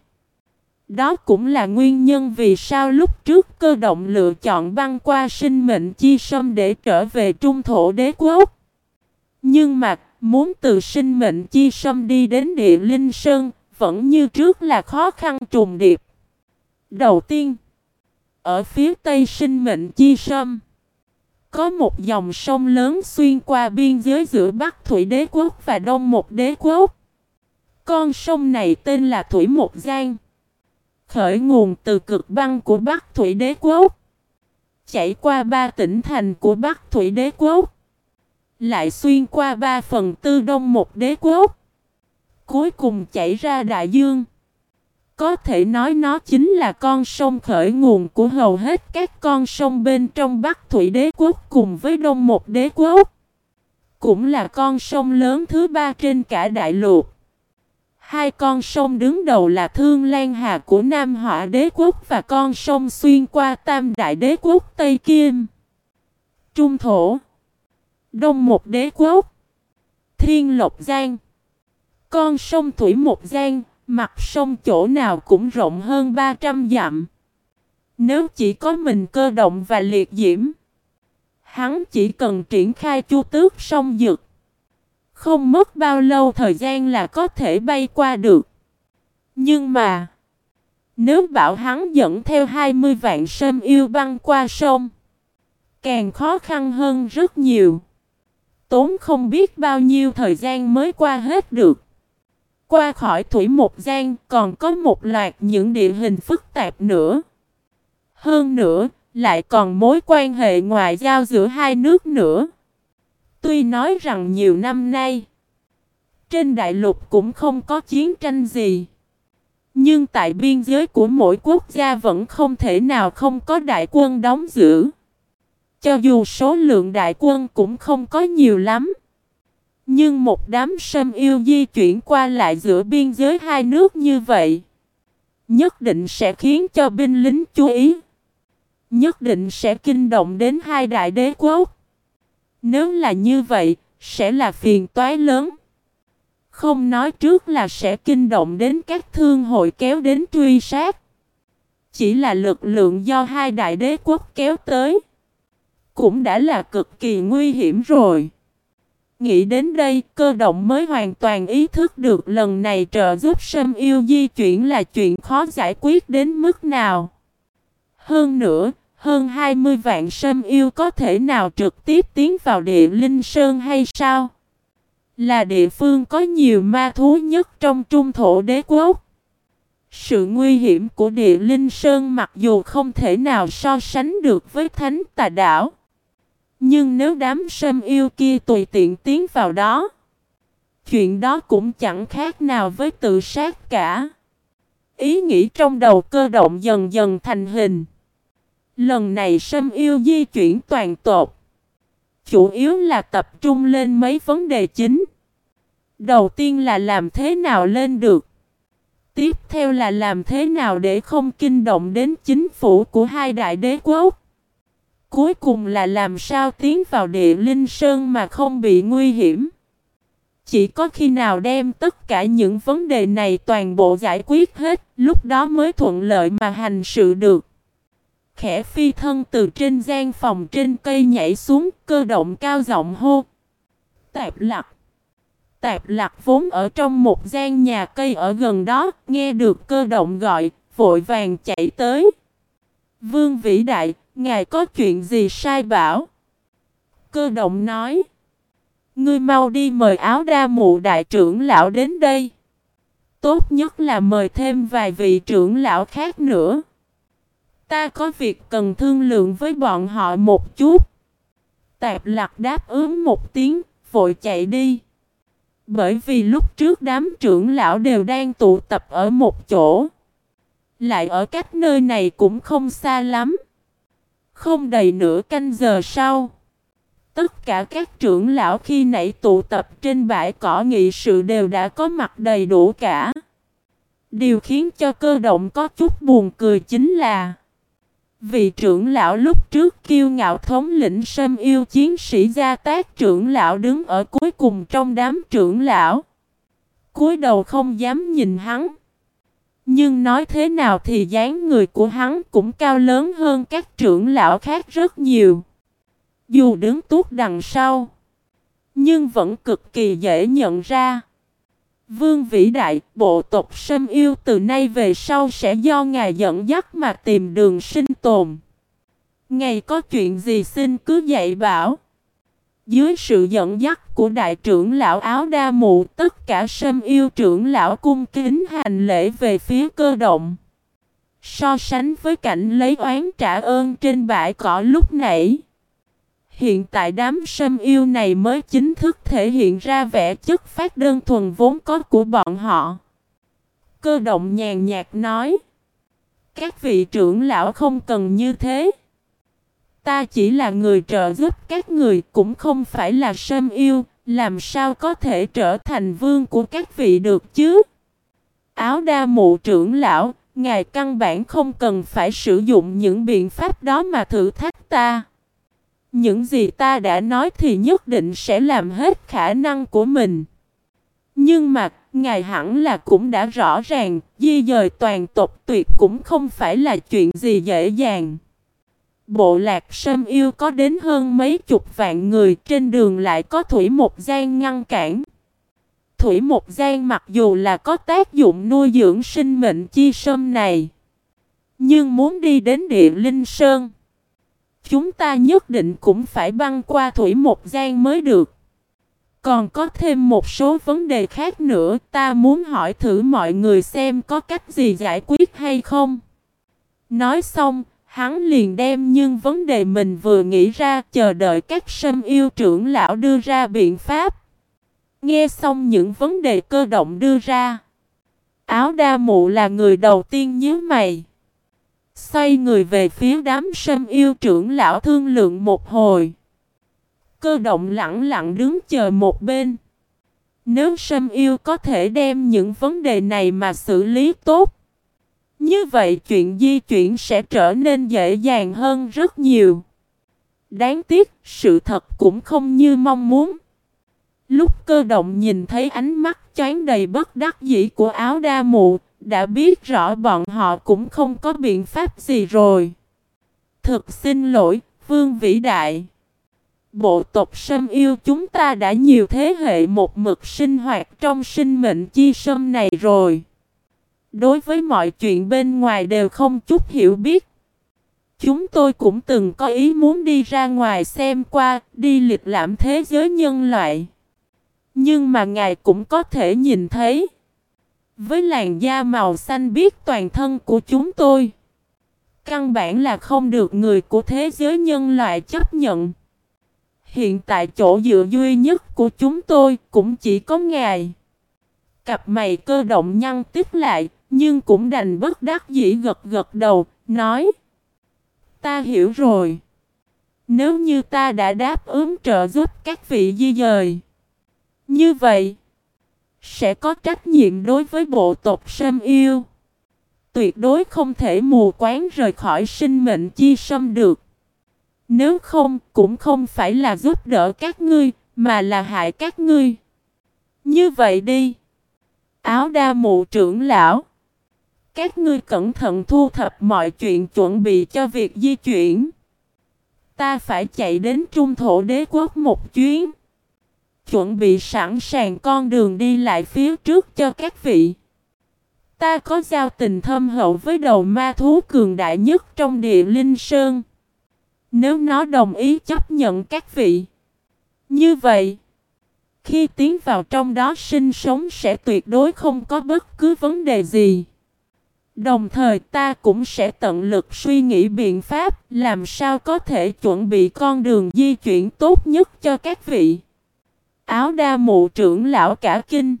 Đó cũng là nguyên nhân vì sao lúc trước cơ động lựa chọn băng qua sinh mệnh chi sâm để trở về trung thổ đế quốc. Nhưng mà, muốn từ sinh mệnh chi sâm đi đến địa linh sơn, vẫn như trước là khó khăn trùng điệp. Đầu tiên, ở phía tây sinh mệnh chi sâm, có một dòng sông lớn xuyên qua biên giới giữa Bắc Thủy Đế Quốc và Đông Một Đế Quốc. Con sông này tên là Thủy Một Giang. Khởi nguồn từ cực băng của Bắc Thủy Đế Quốc. Chảy qua ba tỉnh thành của Bắc Thủy Đế Quốc. Lại xuyên qua ba phần tư Đông Một Đế Quốc. Cuối cùng chảy ra Đại Dương. Có thể nói nó chính là con sông khởi nguồn của hầu hết các con sông bên trong Bắc Thủy Đế Quốc cùng với Đông Một Đế Quốc. Cũng là con sông lớn thứ ba trên cả đại lục. Hai con sông đứng đầu là Thương Lan Hà của Nam Hỏa Đế Quốc và con sông xuyên qua Tam Đại Đế Quốc Tây Kim. Trung Thổ Đông Một Đế Quốc Thiên Lộc Giang Con sông Thủy Một Giang Mặt sông chỗ nào cũng rộng hơn 300 dặm. Nếu chỉ có mình cơ động và liệt diễm, hắn chỉ cần triển khai chu tước sông dực. Không mất bao lâu thời gian là có thể bay qua được. Nhưng mà, nếu bảo hắn dẫn theo 20 vạn sâm yêu băng qua sông, càng khó khăn hơn rất nhiều. Tốn không biết bao nhiêu thời gian mới qua hết được. Qua khỏi thủy một gian còn có một loạt những địa hình phức tạp nữa. Hơn nữa, lại còn mối quan hệ ngoại giao giữa hai nước nữa. Tuy nói rằng nhiều năm nay, trên đại lục cũng không có chiến tranh gì. Nhưng tại biên giới của mỗi quốc gia vẫn không thể nào không có đại quân đóng giữ. Cho dù số lượng đại quân cũng không có nhiều lắm. Nhưng một đám sâm yêu di chuyển qua lại giữa biên giới hai nước như vậy, nhất định sẽ khiến cho binh lính chú ý. Nhất định sẽ kinh động đến hai đại đế quốc. Nếu là như vậy, sẽ là phiền toái lớn. Không nói trước là sẽ kinh động đến các thương hội kéo đến truy sát. Chỉ là lực lượng do hai đại đế quốc kéo tới. Cũng đã là cực kỳ nguy hiểm rồi. Nghĩ đến đây, cơ động mới hoàn toàn ý thức được lần này trợ giúp Sâm Yêu di chuyển là chuyện khó giải quyết đến mức nào. Hơn nữa, hơn 20 vạn Sâm Yêu có thể nào trực tiếp tiến vào địa Linh Sơn hay sao? Là địa phương có nhiều ma thú nhất trong trung thổ đế quốc. Sự nguy hiểm của địa Linh Sơn mặc dù không thể nào so sánh được với Thánh Tà Đảo. Nhưng nếu đám sâm yêu kia tùy tiện tiến vào đó, chuyện đó cũng chẳng khác nào với tự sát cả. Ý nghĩ trong đầu cơ động dần dần thành hình. Lần này sâm yêu di chuyển toàn tột. Chủ yếu là tập trung lên mấy vấn đề chính. Đầu tiên là làm thế nào lên được. Tiếp theo là làm thế nào để không kinh động đến chính phủ của hai đại đế quốc. Cuối cùng là làm sao tiến vào địa linh sơn mà không bị nguy hiểm. Chỉ có khi nào đem tất cả những vấn đề này toàn bộ giải quyết hết, lúc đó mới thuận lợi mà hành sự được. Khẽ phi thân từ trên gian phòng trên cây nhảy xuống, cơ động cao giọng hô. Tạp lạc. Tạp lạc vốn ở trong một gian nhà cây ở gần đó, nghe được cơ động gọi, vội vàng chạy tới. Vương vĩ đại, Ngài có chuyện gì sai bảo? Cơ động nói. Ngươi mau đi mời áo đa mụ đại trưởng lão đến đây. Tốt nhất là mời thêm vài vị trưởng lão khác nữa. Ta có việc cần thương lượng với bọn họ một chút. Tạp lạc đáp ứng một tiếng, vội chạy đi. Bởi vì lúc trước đám trưởng lão đều đang tụ tập ở một chỗ. Lại ở cách nơi này cũng không xa lắm. Không đầy nửa canh giờ sau. Tất cả các trưởng lão khi nãy tụ tập trên bãi cỏ nghị sự đều đã có mặt đầy đủ cả. Điều khiến cho cơ động có chút buồn cười chính là Vị trưởng lão lúc trước kiêu ngạo thống lĩnh sâm yêu chiến sĩ gia tác trưởng lão đứng ở cuối cùng trong đám trưởng lão. cúi đầu không dám nhìn hắn. Nhưng nói thế nào thì dáng người của hắn cũng cao lớn hơn các trưởng lão khác rất nhiều. Dù đứng tuốt đằng sau, nhưng vẫn cực kỳ dễ nhận ra. Vương vĩ đại, bộ tộc Sâm Yêu từ nay về sau sẽ do ngài dẫn dắt mà tìm đường sinh tồn. Ngày có chuyện gì xin cứ dạy bảo. Dưới sự dẫn dắt của đại trưởng lão áo đa mụ, tất cả Sâm Yêu trưởng lão cung kính hành lễ về phía cơ động. So sánh với cảnh lấy oán trả ơn trên bãi cỏ lúc nãy. Hiện tại đám sâm yêu này mới chính thức thể hiện ra vẻ chất phát đơn thuần vốn có của bọn họ. Cơ động nhàn nhạt nói. Các vị trưởng lão không cần như thế. Ta chỉ là người trợ giúp các người cũng không phải là sâm yêu. Làm sao có thể trở thành vương của các vị được chứ? Áo đa mụ trưởng lão, ngài căn bản không cần phải sử dụng những biện pháp đó mà thử thách ta. Những gì ta đã nói thì nhất định sẽ làm hết khả năng của mình. Nhưng mà, ngài hẳn là cũng đã rõ ràng, di dời toàn tộc tuyệt cũng không phải là chuyện gì dễ dàng. Bộ lạc sâm yêu có đến hơn mấy chục vạn người trên đường lại có Thủy Một Giang ngăn cản. Thủy Một Giang mặc dù là có tác dụng nuôi dưỡng sinh mệnh chi sâm này. Nhưng muốn đi đến địa linh sơn. Chúng ta nhất định cũng phải băng qua Thủy Một gian mới được. Còn có thêm một số vấn đề khác nữa ta muốn hỏi thử mọi người xem có cách gì giải quyết hay không. Nói xong, hắn liền đem những vấn đề mình vừa nghĩ ra chờ đợi các sâm yêu trưởng lão đưa ra biện pháp. Nghe xong những vấn đề cơ động đưa ra. Áo đa mụ là người đầu tiên nhớ mày. Xoay người về phía đám sâm yêu trưởng lão thương lượng một hồi. Cơ động lặng lặng đứng chờ một bên. Nếu sâm yêu có thể đem những vấn đề này mà xử lý tốt. Như vậy chuyện di chuyển sẽ trở nên dễ dàng hơn rất nhiều. Đáng tiếc, sự thật cũng không như mong muốn. Lúc cơ động nhìn thấy ánh mắt chán đầy bất đắc dĩ của áo đa mụ, đã biết rõ bọn họ cũng không có biện pháp gì rồi. Thực xin lỗi, Vương Vĩ Đại. Bộ tộc sâm yêu chúng ta đã nhiều thế hệ một mực sinh hoạt trong sinh mệnh chi sâm này rồi. Đối với mọi chuyện bên ngoài đều không chút hiểu biết. Chúng tôi cũng từng có ý muốn đi ra ngoài xem qua, đi lịch lãm thế giới nhân loại. Nhưng mà ngài cũng có thể nhìn thấy. Với làn da màu xanh biết toàn thân của chúng tôi. Căn bản là không được người của thế giới nhân loại chấp nhận. Hiện tại chỗ dựa duy nhất của chúng tôi cũng chỉ có ngài. Cặp mày cơ động nhăn tức lại, nhưng cũng đành bất đắc dĩ gật gật đầu, nói. Ta hiểu rồi. Nếu như ta đã đáp ứng trợ giúp các vị di dời. Như vậy, sẽ có trách nhiệm đối với bộ tộc Sâm Yêu. Tuyệt đối không thể mù quáng rời khỏi sinh mệnh chi sâm được. Nếu không, cũng không phải là giúp đỡ các ngươi, mà là hại các ngươi. Như vậy đi. Áo đa mụ trưởng lão. Các ngươi cẩn thận thu thập mọi chuyện chuẩn bị cho việc di chuyển. Ta phải chạy đến trung thổ đế quốc một chuyến chuẩn bị sẵn sàng con đường đi lại phía trước cho các vị. Ta có giao tình thâm hậu với đầu ma thú cường đại nhất trong địa linh sơn. Nếu nó đồng ý chấp nhận các vị. Như vậy, khi tiến vào trong đó sinh sống sẽ tuyệt đối không có bất cứ vấn đề gì. Đồng thời ta cũng sẽ tận lực suy nghĩ biện pháp làm sao có thể chuẩn bị con đường di chuyển tốt nhất cho các vị. Áo đa mụ trưởng lão cả kinh.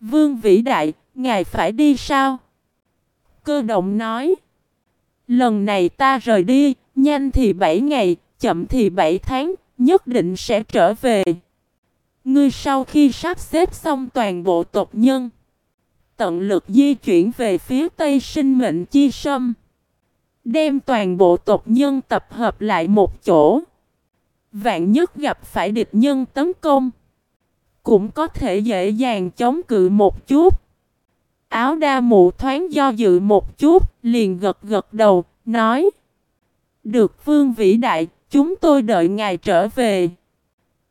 Vương vĩ đại, ngài phải đi sao? Cơ động nói. Lần này ta rời đi, nhanh thì 7 ngày, chậm thì 7 tháng, nhất định sẽ trở về. Ngươi sau khi sắp xếp xong toàn bộ tộc nhân, tận lực di chuyển về phía tây sinh mệnh chi sâm. Đem toàn bộ tộc nhân tập hợp lại một chỗ. Vạn nhất gặp phải địch nhân tấn công. Cũng có thể dễ dàng chống cự một chút. Áo đa mụ thoáng do dự một chút, liền gật gật đầu, nói. Được vương vĩ đại, chúng tôi đợi ngài trở về.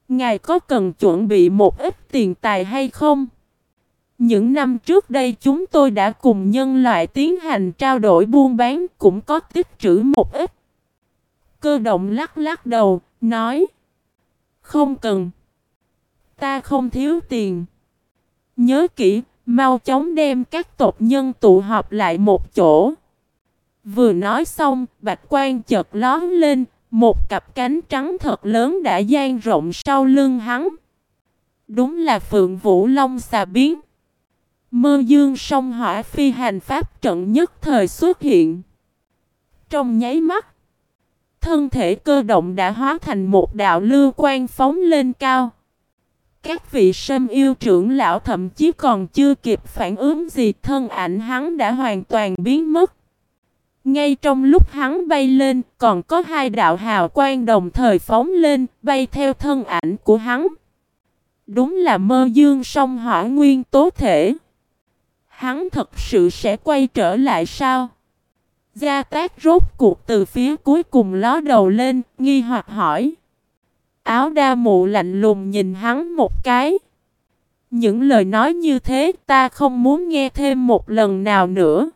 Ngài có cần chuẩn bị một ít tiền tài hay không? Những năm trước đây chúng tôi đã cùng nhân loại tiến hành trao đổi buôn bán cũng có tích trữ một ít. Cơ động lắc lắc đầu, nói Không cần. Ta không thiếu tiền. Nhớ kỹ, mau chóng đem các tộc nhân tụ họp lại một chỗ. Vừa nói xong, bạch quan chợt lón lên, một cặp cánh trắng thật lớn đã dang rộng sau lưng hắn. Đúng là Phượng Vũ Long xà biến. Mơ dương sông hỏa phi hành pháp trận nhất thời xuất hiện. Trong nháy mắt, thân thể cơ động đã hóa thành một đạo lưu quan phóng lên cao. Các vị sâm yêu trưởng lão thậm chí còn chưa kịp phản ứng gì thân ảnh hắn đã hoàn toàn biến mất. Ngay trong lúc hắn bay lên, còn có hai đạo hào quang đồng thời phóng lên, bay theo thân ảnh của hắn. Đúng là mơ dương song hỏa nguyên tố thể. Hắn thật sự sẽ quay trở lại sao? Gia tác rốt cuộc từ phía cuối cùng ló đầu lên, nghi hoặc hỏi. Áo đa mụ lạnh lùng nhìn hắn một cái. Những lời nói như thế ta không muốn nghe thêm một lần nào nữa.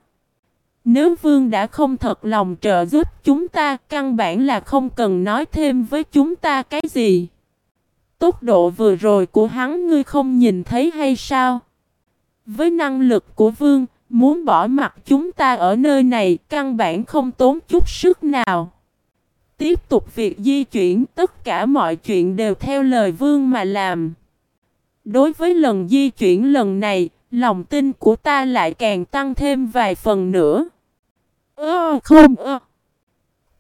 Nếu vương đã không thật lòng trợ giúp chúng ta, căn bản là không cần nói thêm với chúng ta cái gì. Tốc độ vừa rồi của hắn ngươi không nhìn thấy hay sao? Với năng lực của vương, muốn bỏ mặt chúng ta ở nơi này căn bản không tốn chút sức nào. Tiếp tục việc di chuyển, tất cả mọi chuyện đều theo lời vương mà làm. Đối với lần di chuyển lần này, lòng tin của ta lại càng tăng thêm vài phần nữa. Ơ không ơ.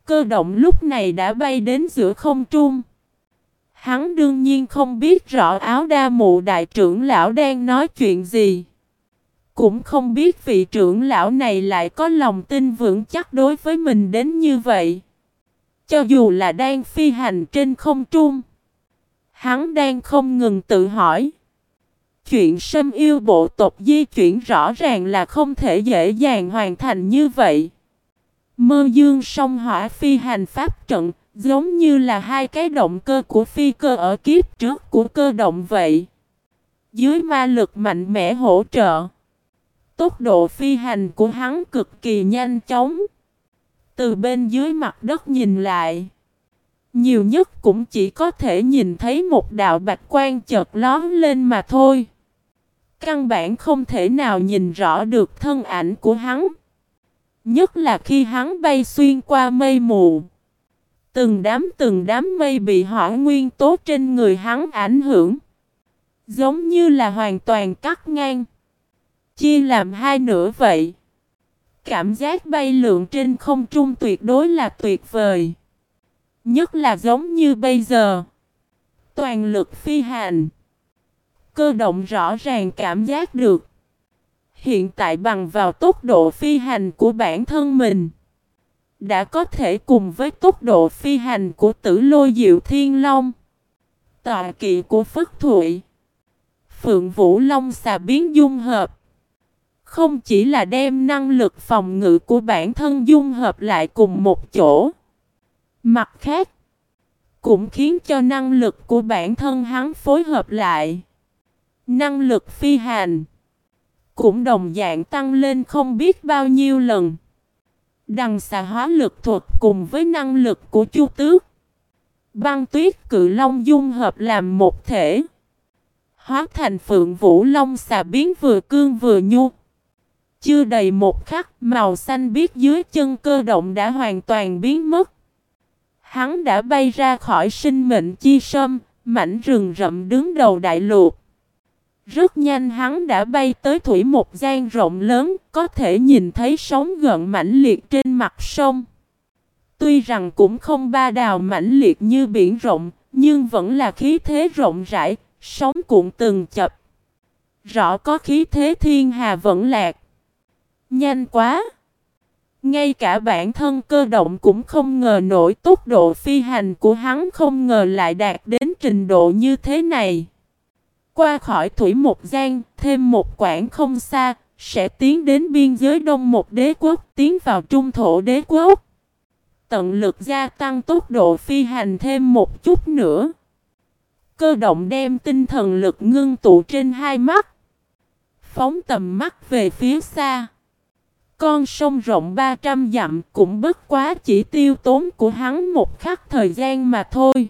Cơ động lúc này đã bay đến giữa không trung. Hắn đương nhiên không biết rõ áo đa mụ đại trưởng lão đang nói chuyện gì. Cũng không biết vị trưởng lão này lại có lòng tin vững chắc đối với mình đến như vậy. Cho dù là đang phi hành trên không trung. Hắn đang không ngừng tự hỏi. Chuyện sâm yêu bộ tộc di chuyển rõ ràng là không thể dễ dàng hoàn thành như vậy. Mơ dương song hỏa phi hành pháp trận, giống như là hai cái động cơ của phi cơ ở kiếp trước của cơ động vậy. Dưới ma lực mạnh mẽ hỗ trợ. Tốc độ phi hành của hắn cực kỳ nhanh chóng. Từ bên dưới mặt đất nhìn lại. Nhiều nhất cũng chỉ có thể nhìn thấy một đạo bạch quan chợt lón lên mà thôi. Căn bản không thể nào nhìn rõ được thân ảnh của hắn. Nhất là khi hắn bay xuyên qua mây mù. Từng đám từng đám mây bị hỏa nguyên tố trên người hắn ảnh hưởng. Giống như là hoàn toàn cắt ngang. Chia làm hai nửa vậy. Cảm giác bay lượn trên không trung tuyệt đối là tuyệt vời. Nhất là giống như bây giờ. Toàn lực phi hành. Cơ động rõ ràng cảm giác được. Hiện tại bằng vào tốc độ phi hành của bản thân mình. Đã có thể cùng với tốc độ phi hành của tử lôi diệu thiên long. Tọa kỵ của Phất Thụy. Phượng Vũ Long xà biến dung hợp. Không chỉ là đem năng lực phòng ngự của bản thân dung hợp lại cùng một chỗ. Mặt khác, cũng khiến cho năng lực của bản thân hắn phối hợp lại. Năng lực phi hành cũng đồng dạng tăng lên không biết bao nhiêu lần. Đằng xà hóa lực thuật cùng với năng lực của chu tước. Băng tuyết cự long dung hợp làm một thể. Hóa thành phượng vũ long xà biến vừa cương vừa nhu. Chưa đầy một khắc màu xanh biết dưới chân cơ động đã hoàn toàn biến mất. Hắn đã bay ra khỏi sinh mệnh chi sâm, mảnh rừng rậm đứng đầu đại lục. Rất nhanh hắn đã bay tới thủy một gian rộng lớn, có thể nhìn thấy sóng gợn mãnh liệt trên mặt sông. Tuy rằng cũng không ba đào mãnh liệt như biển rộng, nhưng vẫn là khí thế rộng rãi, sóng cuộn từng chập. Rõ có khí thế thiên hà vẫn lạc. Nhanh quá! Ngay cả bản thân cơ động cũng không ngờ nổi tốc độ phi hành của hắn không ngờ lại đạt đến trình độ như thế này. Qua khỏi thủy một gian, thêm một quãng không xa, sẽ tiến đến biên giới đông một đế quốc, tiến vào trung thổ đế quốc. Tận lực gia tăng tốc độ phi hành thêm một chút nữa. Cơ động đem tinh thần lực ngưng tụ trên hai mắt. Phóng tầm mắt về phía xa. Con sông rộng 300 dặm cũng bất quá chỉ tiêu tốn của hắn một khắc thời gian mà thôi.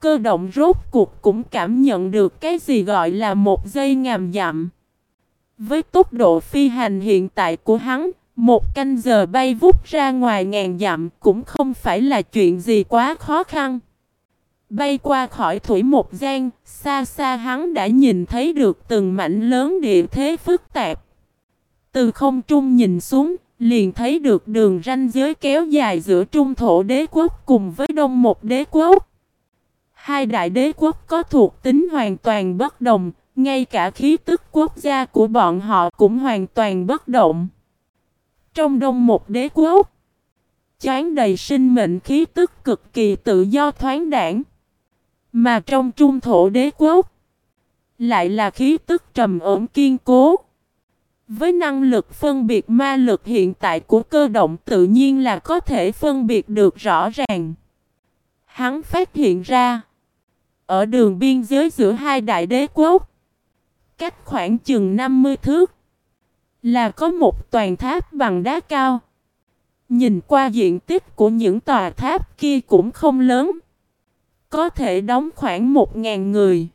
Cơ động rốt cuộc cũng cảm nhận được cái gì gọi là một giây ngàm dặm. Với tốc độ phi hành hiện tại của hắn, một canh giờ bay vút ra ngoài ngàn dặm cũng không phải là chuyện gì quá khó khăn. Bay qua khỏi thủy một gian, xa xa hắn đã nhìn thấy được từng mảnh lớn địa thế phức tạp. Từ không trung nhìn xuống, liền thấy được đường ranh giới kéo dài giữa trung thổ đế quốc cùng với đông một đế quốc. Hai đại đế quốc có thuộc tính hoàn toàn bất đồng, ngay cả khí tức quốc gia của bọn họ cũng hoàn toàn bất động. Trong đông một đế quốc, chán đầy sinh mệnh khí tức cực kỳ tự do thoáng đảng. Mà trong trung thổ đế quốc, lại là khí tức trầm ổn kiên cố. Với năng lực phân biệt ma lực hiện tại của cơ động tự nhiên là có thể phân biệt được rõ ràng. Hắn phát hiện ra, ở đường biên giới giữa hai đại đế quốc, cách khoảng chừng 50 thước, là có một toàn tháp bằng đá cao. Nhìn qua diện tích của những tòa tháp kia cũng không lớn. Có thể đóng khoảng 1.000 người.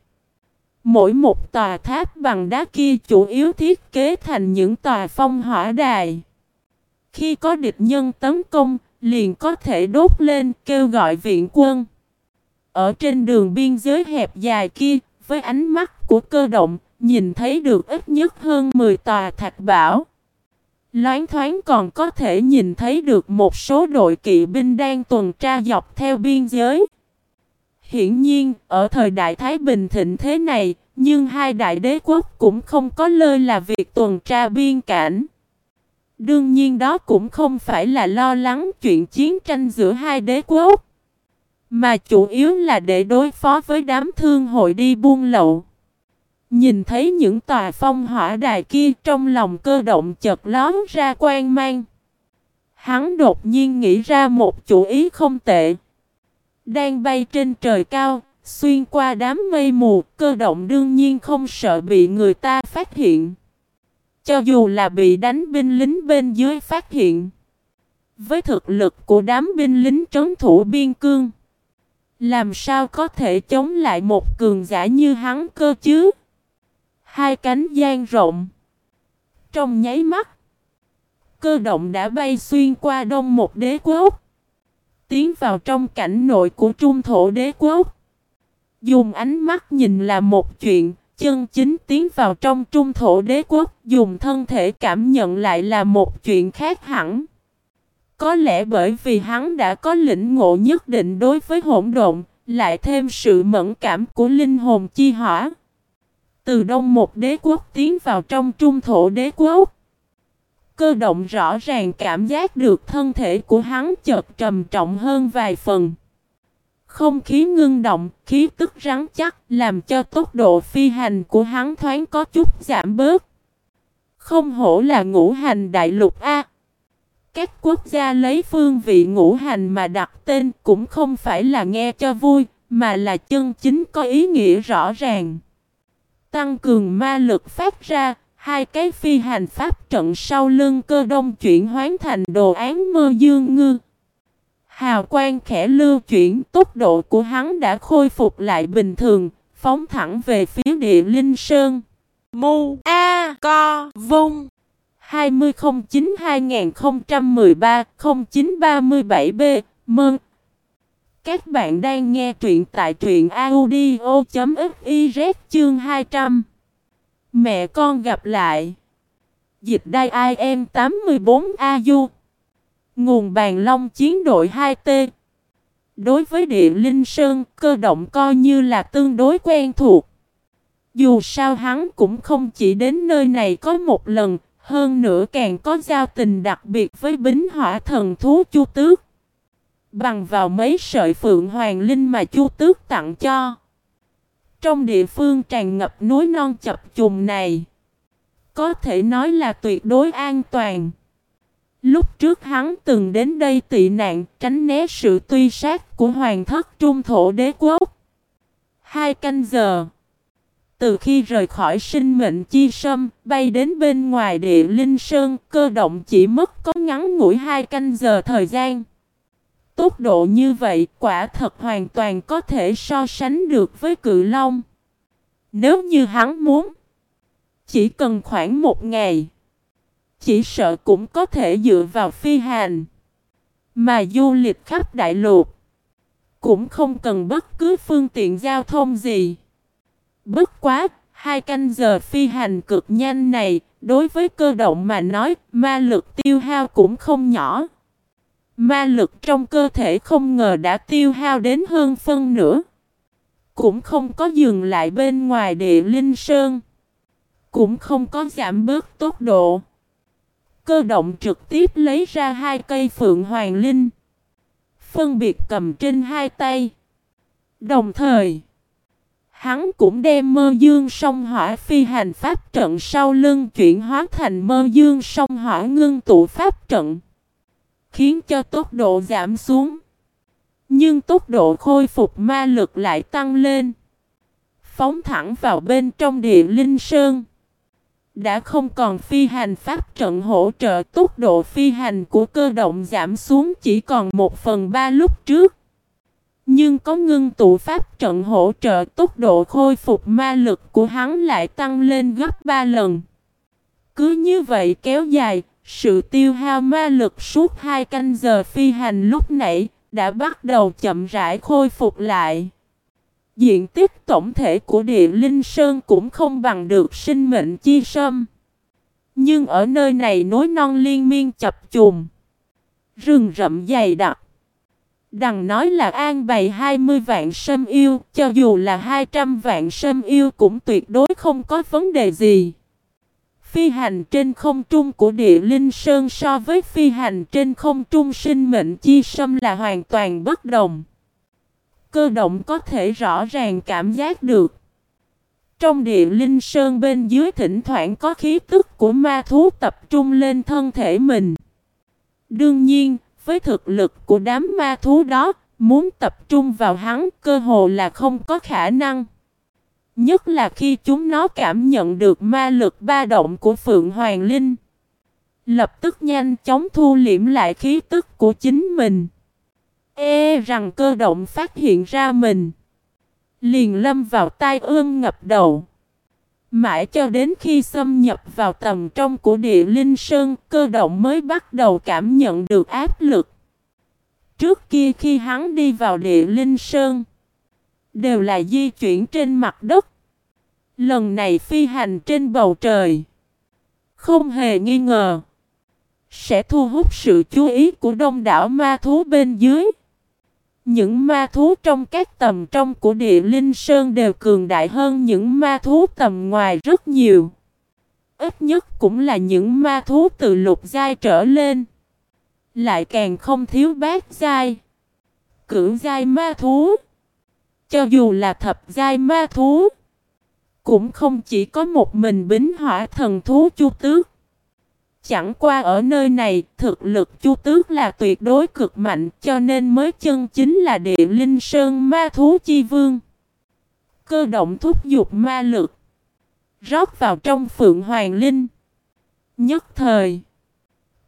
Mỗi một tòa tháp bằng đá kia chủ yếu thiết kế thành những tòa phong hỏa đài. Khi có địch nhân tấn công, liền có thể đốt lên kêu gọi viện quân. Ở trên đường biên giới hẹp dài kia, với ánh mắt của cơ động, nhìn thấy được ít nhất hơn 10 tòa thạch bảo. Loáng thoáng còn có thể nhìn thấy được một số đội kỵ binh đang tuần tra dọc theo biên giới. Hiển nhiên, ở thời đại Thái Bình thịnh thế này, nhưng hai đại đế quốc cũng không có lơi là việc tuần tra biên cảnh. Đương nhiên đó cũng không phải là lo lắng chuyện chiến tranh giữa hai đế quốc, mà chủ yếu là để đối phó với đám thương hội đi buôn lậu. Nhìn thấy những tòa phong hỏa đài kia trong lòng cơ động chợt lón ra quan mang. Hắn đột nhiên nghĩ ra một chủ ý không tệ. Đang bay trên trời cao, xuyên qua đám mây mù, cơ động đương nhiên không sợ bị người ta phát hiện. Cho dù là bị đánh binh lính bên dưới phát hiện. Với thực lực của đám binh lính trấn thủ biên cương, làm sao có thể chống lại một cường giả như hắn cơ chứ? Hai cánh gian rộng. Trong nháy mắt, cơ động đã bay xuyên qua đông một đế quốc. Tiến vào trong cảnh nội của trung thổ đế quốc. Dùng ánh mắt nhìn là một chuyện, chân chính tiến vào trong trung thổ đế quốc, dùng thân thể cảm nhận lại là một chuyện khác hẳn. Có lẽ bởi vì hắn đã có lĩnh ngộ nhất định đối với hỗn độn, lại thêm sự mẫn cảm của linh hồn chi hỏa. Từ đông một đế quốc tiến vào trong trung thổ đế quốc. Cơ động rõ ràng cảm giác được thân thể của hắn chợt trầm trọng hơn vài phần. Không khí ngưng động, khí tức rắn chắc, làm cho tốc độ phi hành của hắn thoáng có chút giảm bớt. Không hổ là ngũ hành đại lục A. Các quốc gia lấy phương vị ngũ hành mà đặt tên cũng không phải là nghe cho vui, mà là chân chính có ý nghĩa rõ ràng. Tăng cường ma lực phát ra, hai cái phi hành pháp trận sau lưng cơ đông chuyển hoán thành đồ án mơ dương ngư. Hào quang khẽ lưu chuyển, tốc độ của hắn đã khôi phục lại bình thường, phóng thẳng về phía địa linh sơn. Mu A Co Vung 2009-2013-0937B mừng Các bạn đang nghe truyện tại truyện audio.fif chương 200 Mẹ con gặp lại Dịch đai IM 84 AU Nguồn bàn long chiến đội 2T Đối với địa linh sơn, cơ động coi như là tương đối quen thuộc. Dù sao hắn cũng không chỉ đến nơi này có một lần, hơn nữa càng có giao tình đặc biệt với bính hỏa thần thú chu tước. Bằng vào mấy sợi phượng hoàng linh mà chu tước tặng cho. Trong địa phương tràn ngập núi non chập trùng này, có thể nói là tuyệt đối an toàn. Lúc trước hắn từng đến đây tị nạn tránh né sự tuy sát của hoàng thất trung thổ đế quốc. Hai canh giờ. Từ khi rời khỏi sinh mệnh chi sâm, bay đến bên ngoài địa linh sơn, cơ động chỉ mất có ngắn ngủi hai canh giờ thời gian. Tốc độ như vậy quả thật hoàn toàn có thể so sánh được với cự long. Nếu như hắn muốn, chỉ cần khoảng một ngày, chỉ sợ cũng có thể dựa vào phi hành. Mà du lịch khắp đại lục, cũng không cần bất cứ phương tiện giao thông gì. Bất quá, hai canh giờ phi hành cực nhanh này, đối với cơ động mà nói, ma lực tiêu hao cũng không nhỏ. Ma lực trong cơ thể không ngờ đã tiêu hao đến hơn phân nửa. Cũng không có dừng lại bên ngoài địa linh sơn. Cũng không có giảm bớt tốc độ. Cơ động trực tiếp lấy ra hai cây phượng hoàng linh. Phân biệt cầm trên hai tay. Đồng thời, hắn cũng đem mơ dương sông hỏa phi hành pháp trận sau lưng chuyển hóa thành mơ dương sông hỏa ngưng tụ pháp trận khiến cho tốc độ giảm xuống. Nhưng tốc độ khôi phục ma lực lại tăng lên. Phóng thẳng vào bên trong địa linh sơn. Đã không còn phi hành pháp trận hỗ trợ tốc độ phi hành của cơ động giảm xuống chỉ còn một phần ba lúc trước. Nhưng có ngưng tụ pháp trận hỗ trợ tốc độ khôi phục ma lực của hắn lại tăng lên gấp ba lần. Cứ như vậy kéo dài, sự tiêu hao ma lực suốt hai canh giờ phi hành lúc nãy đã bắt đầu chậm rãi khôi phục lại. Diện tích tổng thể của địa linh sơn cũng không bằng được sinh mệnh chi sâm. Nhưng ở nơi này nối non liên miên chập trùng. Rừng rậm dày đặc. Đằng nói là an bày 20 vạn sâm yêu, cho dù là 200 vạn sâm yêu cũng tuyệt đối không có vấn đề gì. Phi hành trên không trung của địa linh sơn so với phi hành trên không trung sinh mệnh chi sâm là hoàn toàn bất đồng. Cơ động có thể rõ ràng cảm giác được. Trong địa linh sơn bên dưới thỉnh thoảng có khí tức của ma thú tập trung lên thân thể mình. Đương nhiên, với thực lực của đám ma thú đó, muốn tập trung vào hắn cơ hồ là không có khả năng. Nhất là khi chúng nó cảm nhận được ma lực ba động của Phượng Hoàng Linh. Lập tức nhanh chóng thu liễm lại khí tức của chính mình. Ê rằng cơ động phát hiện ra mình. Liền lâm vào tai ương ngập đầu. Mãi cho đến khi xâm nhập vào tầm trong của địa linh sơn, cơ động mới bắt đầu cảm nhận được áp lực. Trước kia khi hắn đi vào địa linh sơn, đều là di chuyển trên mặt đất. Lần này phi hành trên bầu trời, không hề nghi ngờ, sẽ thu hút sự chú ý của đông đảo ma thú bên dưới. Những ma thú trong các tầm trong của địa linh sơn đều cường đại hơn những ma thú tầm ngoài rất nhiều. Ít nhất cũng là những ma thú từ lục giai trở lên. Lại càng không thiếu bát giai. cửu giai ma thú. Cho dù là thập giai ma thú. Cũng không chỉ có một mình bính hỏa thần thú chu tước. Chẳng qua ở nơi này, thực lực chu tước là tuyệt đối cực mạnh cho nên mới chân chính là địa linh sơn ma thú chi vương. Cơ động thúc giục ma lực. Rót vào trong phượng hoàng linh. Nhất thời.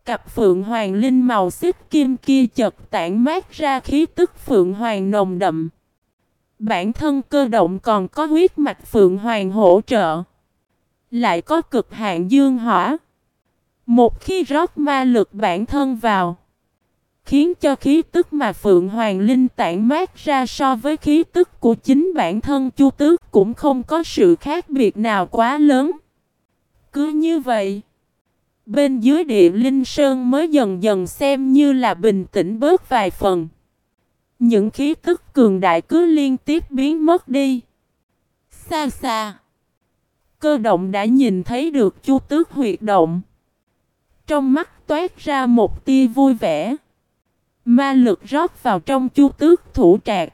Cặp phượng hoàng linh màu xích kim kia chật tản mát ra khí tức phượng hoàng nồng đậm. Bản thân cơ động còn có huyết mạch phượng hoàng hỗ trợ. Lại có cực hạn dương hỏa. Một khi rót ma lực bản thân vào. Khiến cho khí tức mà Phượng Hoàng Linh tản mát ra so với khí tức của chính bản thân Chu Tước cũng không có sự khác biệt nào quá lớn. Cứ như vậy. Bên dưới địa linh sơn mới dần dần xem như là bình tĩnh bớt vài phần. Những khí tức cường đại cứ liên tiếp biến mất đi. Xa xa. Cơ động đã nhìn thấy được chu tước huyệt động. Trong mắt toát ra một tia vui vẻ. Ma lực rót vào trong chu tước thủ trạc.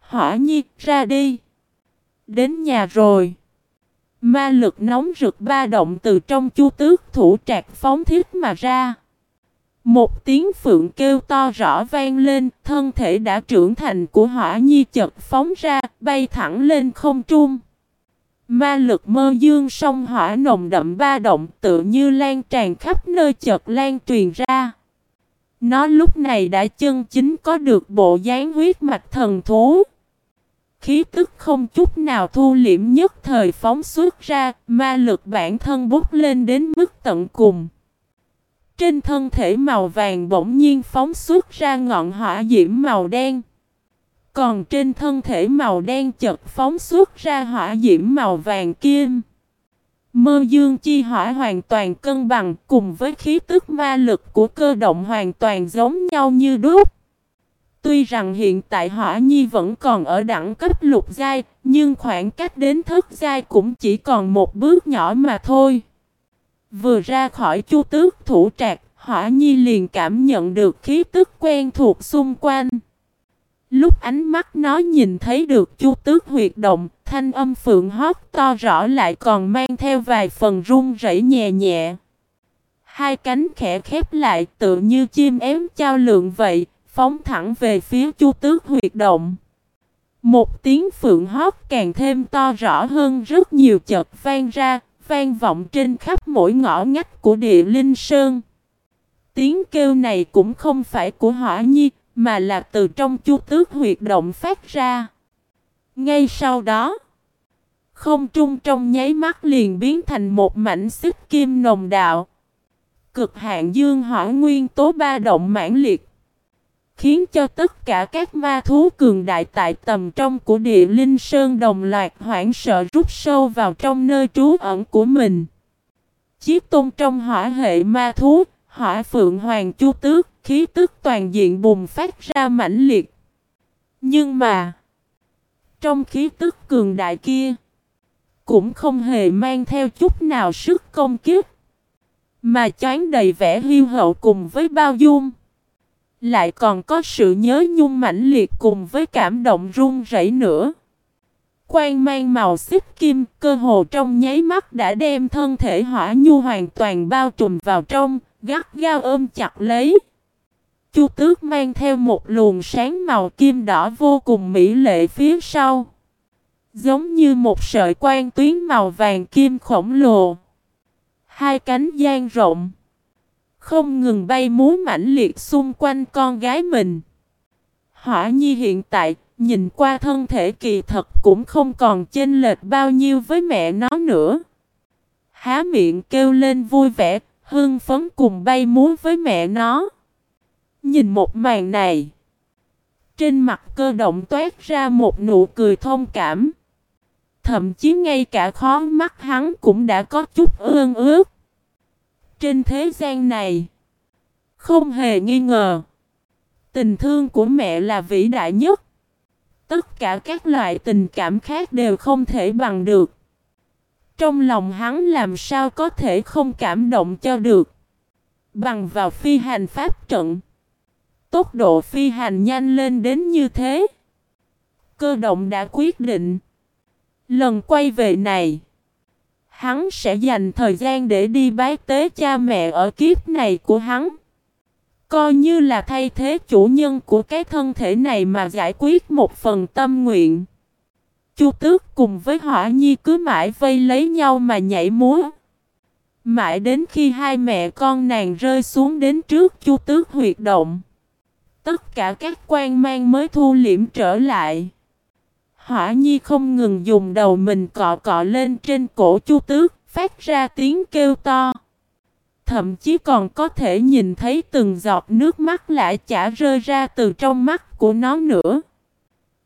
Hỏa nhi, ra đi. Đến nhà rồi. Ma lực nóng rực ba động từ trong chu tước thủ trạc phóng thiết mà ra. Một tiếng phượng kêu to rõ vang lên, thân thể đã trưởng thành của hỏa nhi chật phóng ra, bay thẳng lên không trung. Ma lực mơ dương sông hỏa nồng đậm ba động tự như lan tràn khắp nơi chợt lan truyền ra. Nó lúc này đã chân chính có được bộ dáng huyết mạch thần thú. Khí tức không chút nào thu liễm nhất thời phóng xuất ra, ma lực bản thân bút lên đến mức tận cùng. Trên thân thể màu vàng bỗng nhiên phóng xuất ra ngọn hỏa diễm màu đen. Còn trên thân thể màu đen chật phóng xuất ra hỏa diễm màu vàng kim. Mơ dương chi hỏa hoàn toàn cân bằng cùng với khí tức ma lực của cơ động hoàn toàn giống nhau như đúc. Tuy rằng hiện tại hỏa nhi vẫn còn ở đẳng cấp lục giai, nhưng khoảng cách đến thất giai cũng chỉ còn một bước nhỏ mà thôi. Vừa ra khỏi chu tước thủ trạc, hỏa nhi liền cảm nhận được khí tức quen thuộc xung quanh. Lúc ánh mắt nó nhìn thấy được chu tước huyệt động, thanh âm phượng hót to rõ lại còn mang theo vài phần run rẩy nhẹ nhẹ. Hai cánh khẽ khép lại tự như chim ém trao lượng vậy, phóng thẳng về phía chu tước huyệt động. Một tiếng phượng hót càng thêm to rõ hơn rất nhiều chợt vang ra, vang vọng trên khắp mỗi ngõ ngách của địa linh sơn. Tiếng kêu này cũng không phải của hỏa nhi, mà là từ trong chu tước huyệt động phát ra. Ngay sau đó, không trung trong nháy mắt liền biến thành một mảnh xích kim nồng đạo. Cực hạn dương hỏa nguyên tố ba động mãn liệt. Khiến cho tất cả các ma thú cường đại tại tầm trong của địa linh sơn đồng loạt hoảng sợ rút sâu vào trong nơi trú ẩn của mình. Chiếc tôn trong hỏa hệ ma thú, hỏa phượng hoàng chu tước, khí tức toàn diện bùng phát ra mãnh liệt. Nhưng mà, trong khí tức cường đại kia, cũng không hề mang theo chút nào sức công kiếp, mà chán đầy vẻ hiu hậu cùng với bao dung. Lại còn có sự nhớ nhung mãnh liệt cùng với cảm động run rẩy nữa. Quang mang màu xích kim cơ hồ trong nháy mắt đã đem thân thể hỏa nhu hoàn toàn bao trùm vào trong, gắt gao ôm chặt lấy. Chu tước mang theo một luồng sáng màu kim đỏ vô cùng mỹ lệ phía sau. Giống như một sợi quan tuyến màu vàng kim khổng lồ. Hai cánh gian rộng. Không ngừng bay múa mãnh liệt xung quanh con gái mình. Hỏa nhi hiện tại, nhìn qua thân thể kỳ thật cũng không còn chênh lệch bao nhiêu với mẹ nó nữa. Há miệng kêu lên vui vẻ, hưng phấn cùng bay múa với mẹ nó. Nhìn một màn này. Trên mặt cơ động toát ra một nụ cười thông cảm. Thậm chí ngay cả khó mắt hắn cũng đã có chút ương ước. Trên thế gian này, không hề nghi ngờ, tình thương của mẹ là vĩ đại nhất. Tất cả các loại tình cảm khác đều không thể bằng được. Trong lòng hắn làm sao có thể không cảm động cho được. Bằng vào phi hành pháp trận. Tốc độ phi hành nhanh lên đến như thế. Cơ động đã quyết định. Lần quay về này. Hắn sẽ dành thời gian để đi bái tế cha mẹ ở kiếp này của hắn. Coi như là thay thế chủ nhân của cái thân thể này mà giải quyết một phần tâm nguyện. Chu tước cùng với hỏa nhi cứ mãi vây lấy nhau mà nhảy múa. Mãi đến khi hai mẹ con nàng rơi xuống đến trước chu tước huyệt động. Tất cả các quan mang mới thu liễm trở lại. Hỏa nhi không ngừng dùng đầu mình cọ cọ lên trên cổ chu tước, phát ra tiếng kêu to. Thậm chí còn có thể nhìn thấy từng giọt nước mắt lại chả rơi ra từ trong mắt của nó nữa.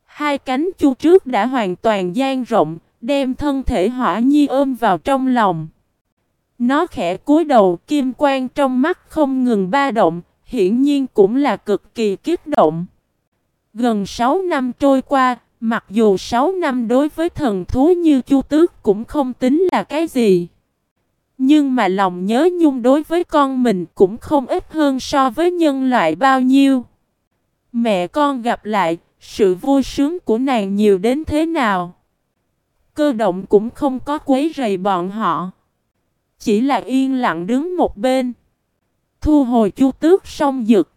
Hai cánh chu trước đã hoàn toàn gian rộng, đem thân thể hỏa nhi ôm vào trong lòng. Nó khẽ cúi đầu kim quang trong mắt không ngừng ba động, hiển nhiên cũng là cực kỳ kích động. Gần 6 năm trôi qua, mặc dù 6 năm đối với thần thú như Chu Tước cũng không tính là cái gì. Nhưng mà lòng nhớ nhung đối với con mình cũng không ít hơn so với nhân loại bao nhiêu. Mẹ con gặp lại, sự vui sướng của nàng nhiều đến thế nào? Cơ động cũng không có quấy rầy bọn họ. Chỉ là yên lặng đứng một bên. Thu hồi chu tước song dực.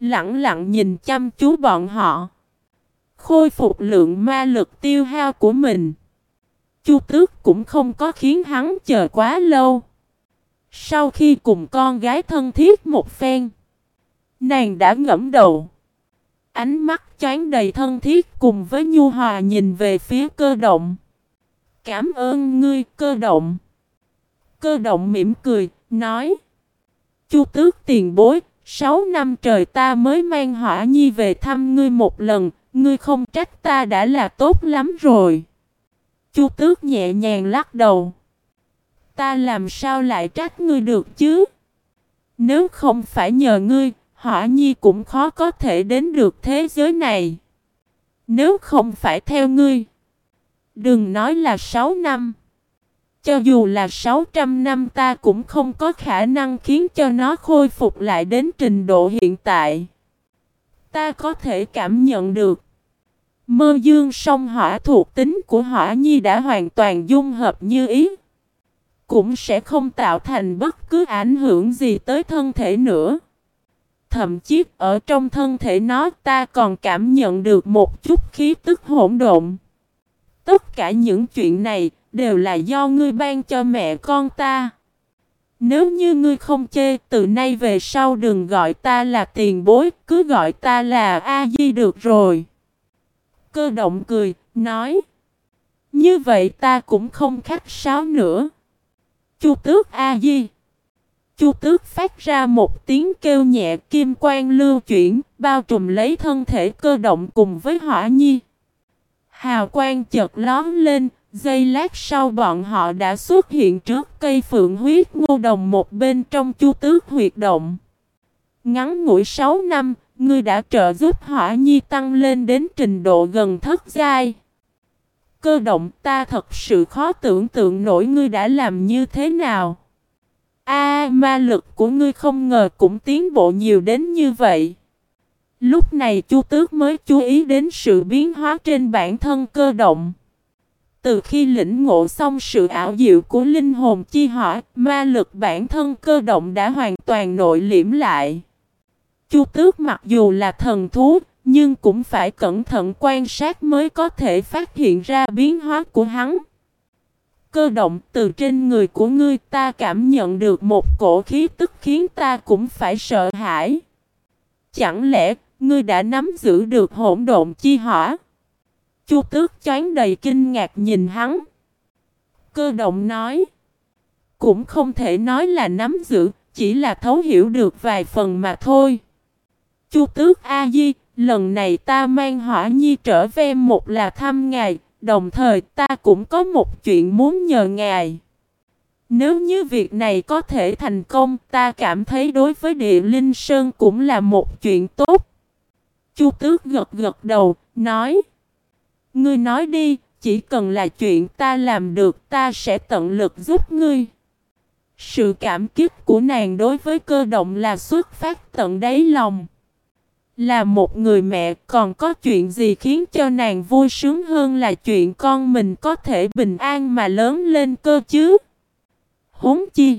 Lặng lặng nhìn chăm chú bọn họ. Khôi phục lượng ma lực tiêu hao của mình. Chu tước cũng không có khiến hắn chờ quá lâu. Sau khi cùng con gái thân thiết một phen. Nàng đã ngẫm đầu. Ánh mắt chán đầy thân thiết cùng với nhu hòa nhìn về phía cơ động. Cảm ơn ngươi cơ động. Cơ động mỉm cười, nói. Chu tước tiền bối, sáu năm trời ta mới mang hỏa nhi về thăm ngươi một lần, ngươi không trách ta đã là tốt lắm rồi. Chu tước nhẹ nhàng lắc đầu. Ta làm sao lại trách ngươi được chứ? Nếu không phải nhờ ngươi, hỏa nhi cũng khó có thể đến được thế giới này. Nếu không phải theo ngươi, đừng nói là sáu năm. Cho dù là 600 năm ta cũng không có khả năng khiến cho nó khôi phục lại đến trình độ hiện tại. Ta có thể cảm nhận được. Mơ dương song hỏa thuộc tính của hỏa nhi đã hoàn toàn dung hợp như ý. Cũng sẽ không tạo thành bất cứ ảnh hưởng gì tới thân thể nữa. Thậm chí ở trong thân thể nó ta còn cảm nhận được một chút khí tức hỗn độn. Tất cả những chuyện này đều là do ngươi ban cho mẹ con ta. Nếu như ngươi không chê, từ nay về sau đừng gọi ta là tiền bối, cứ gọi ta là A-di được rồi. Cơ động cười, nói. Như vậy ta cũng không khách sáo nữa. Chu tước A-di. Chu tước phát ra một tiếng kêu nhẹ kim quang lưu chuyển, bao trùm lấy thân thể cơ động cùng với hỏa nhi. Hào quang chợt lón lên, giây lát sau bọn họ đã xuất hiện trước cây phượng huyết ngô đồng một bên trong chu tước huyệt động. Ngắn ngủi 6 năm, ngươi đã trợ giúp hỏa nhi tăng lên đến trình độ gần thất giai. Cơ động ta thật sự khó tưởng tượng nổi ngươi đã làm như thế nào. A ma lực của ngươi không ngờ cũng tiến bộ nhiều đến như vậy. Lúc này Chu Tước mới chú ý đến sự biến hóa trên bản thân cơ động. Từ khi lĩnh ngộ xong sự ảo diệu của linh hồn chi hỏa, ma lực bản thân cơ động đã hoàn toàn nội liễm lại. Chu Tước mặc dù là thần thú, nhưng cũng phải cẩn thận quan sát mới có thể phát hiện ra biến hóa của hắn. Cơ động từ trên người của ngươi ta cảm nhận được một cổ khí tức khiến ta cũng phải sợ hãi. Chẳng lẽ Ngươi đã nắm giữ được hỗn độn chi hỏa. Chu tước choáng đầy kinh ngạc nhìn hắn. Cơ động nói. Cũng không thể nói là nắm giữ, chỉ là thấu hiểu được vài phần mà thôi. Chu tước A-di, lần này ta mang hỏa nhi trở về một là thăm ngài, đồng thời ta cũng có một chuyện muốn nhờ ngài. Nếu như việc này có thể thành công, ta cảm thấy đối với địa linh sơn cũng là một chuyện tốt. Chu tước gật gật đầu, nói. Ngươi nói đi, chỉ cần là chuyện ta làm được ta sẽ tận lực giúp ngươi. Sự cảm kích của nàng đối với cơ động là xuất phát tận đáy lòng. Là một người mẹ còn có chuyện gì khiến cho nàng vui sướng hơn là chuyện con mình có thể bình an mà lớn lên cơ chứ? Huống chi?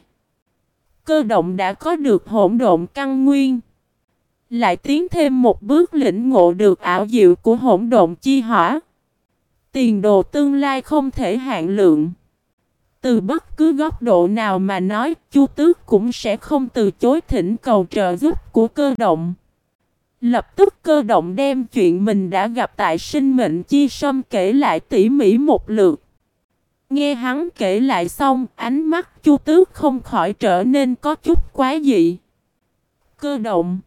Cơ động đã có được hỗn độn căn nguyên. Lại tiến thêm một bước lĩnh ngộ được ảo diệu của hỗn độn chi hỏa. Tiền đồ tương lai không thể hạn lượng. Từ bất cứ góc độ nào mà nói, Chu Tước cũng sẽ không từ chối thỉnh cầu trợ giúp của cơ động. Lập tức cơ động đem chuyện mình đã gặp tại sinh mệnh chi sâm kể lại tỉ mỉ một lượt. Nghe hắn kể lại xong, ánh mắt Chu Tước không khỏi trở nên có chút quá dị. Cơ động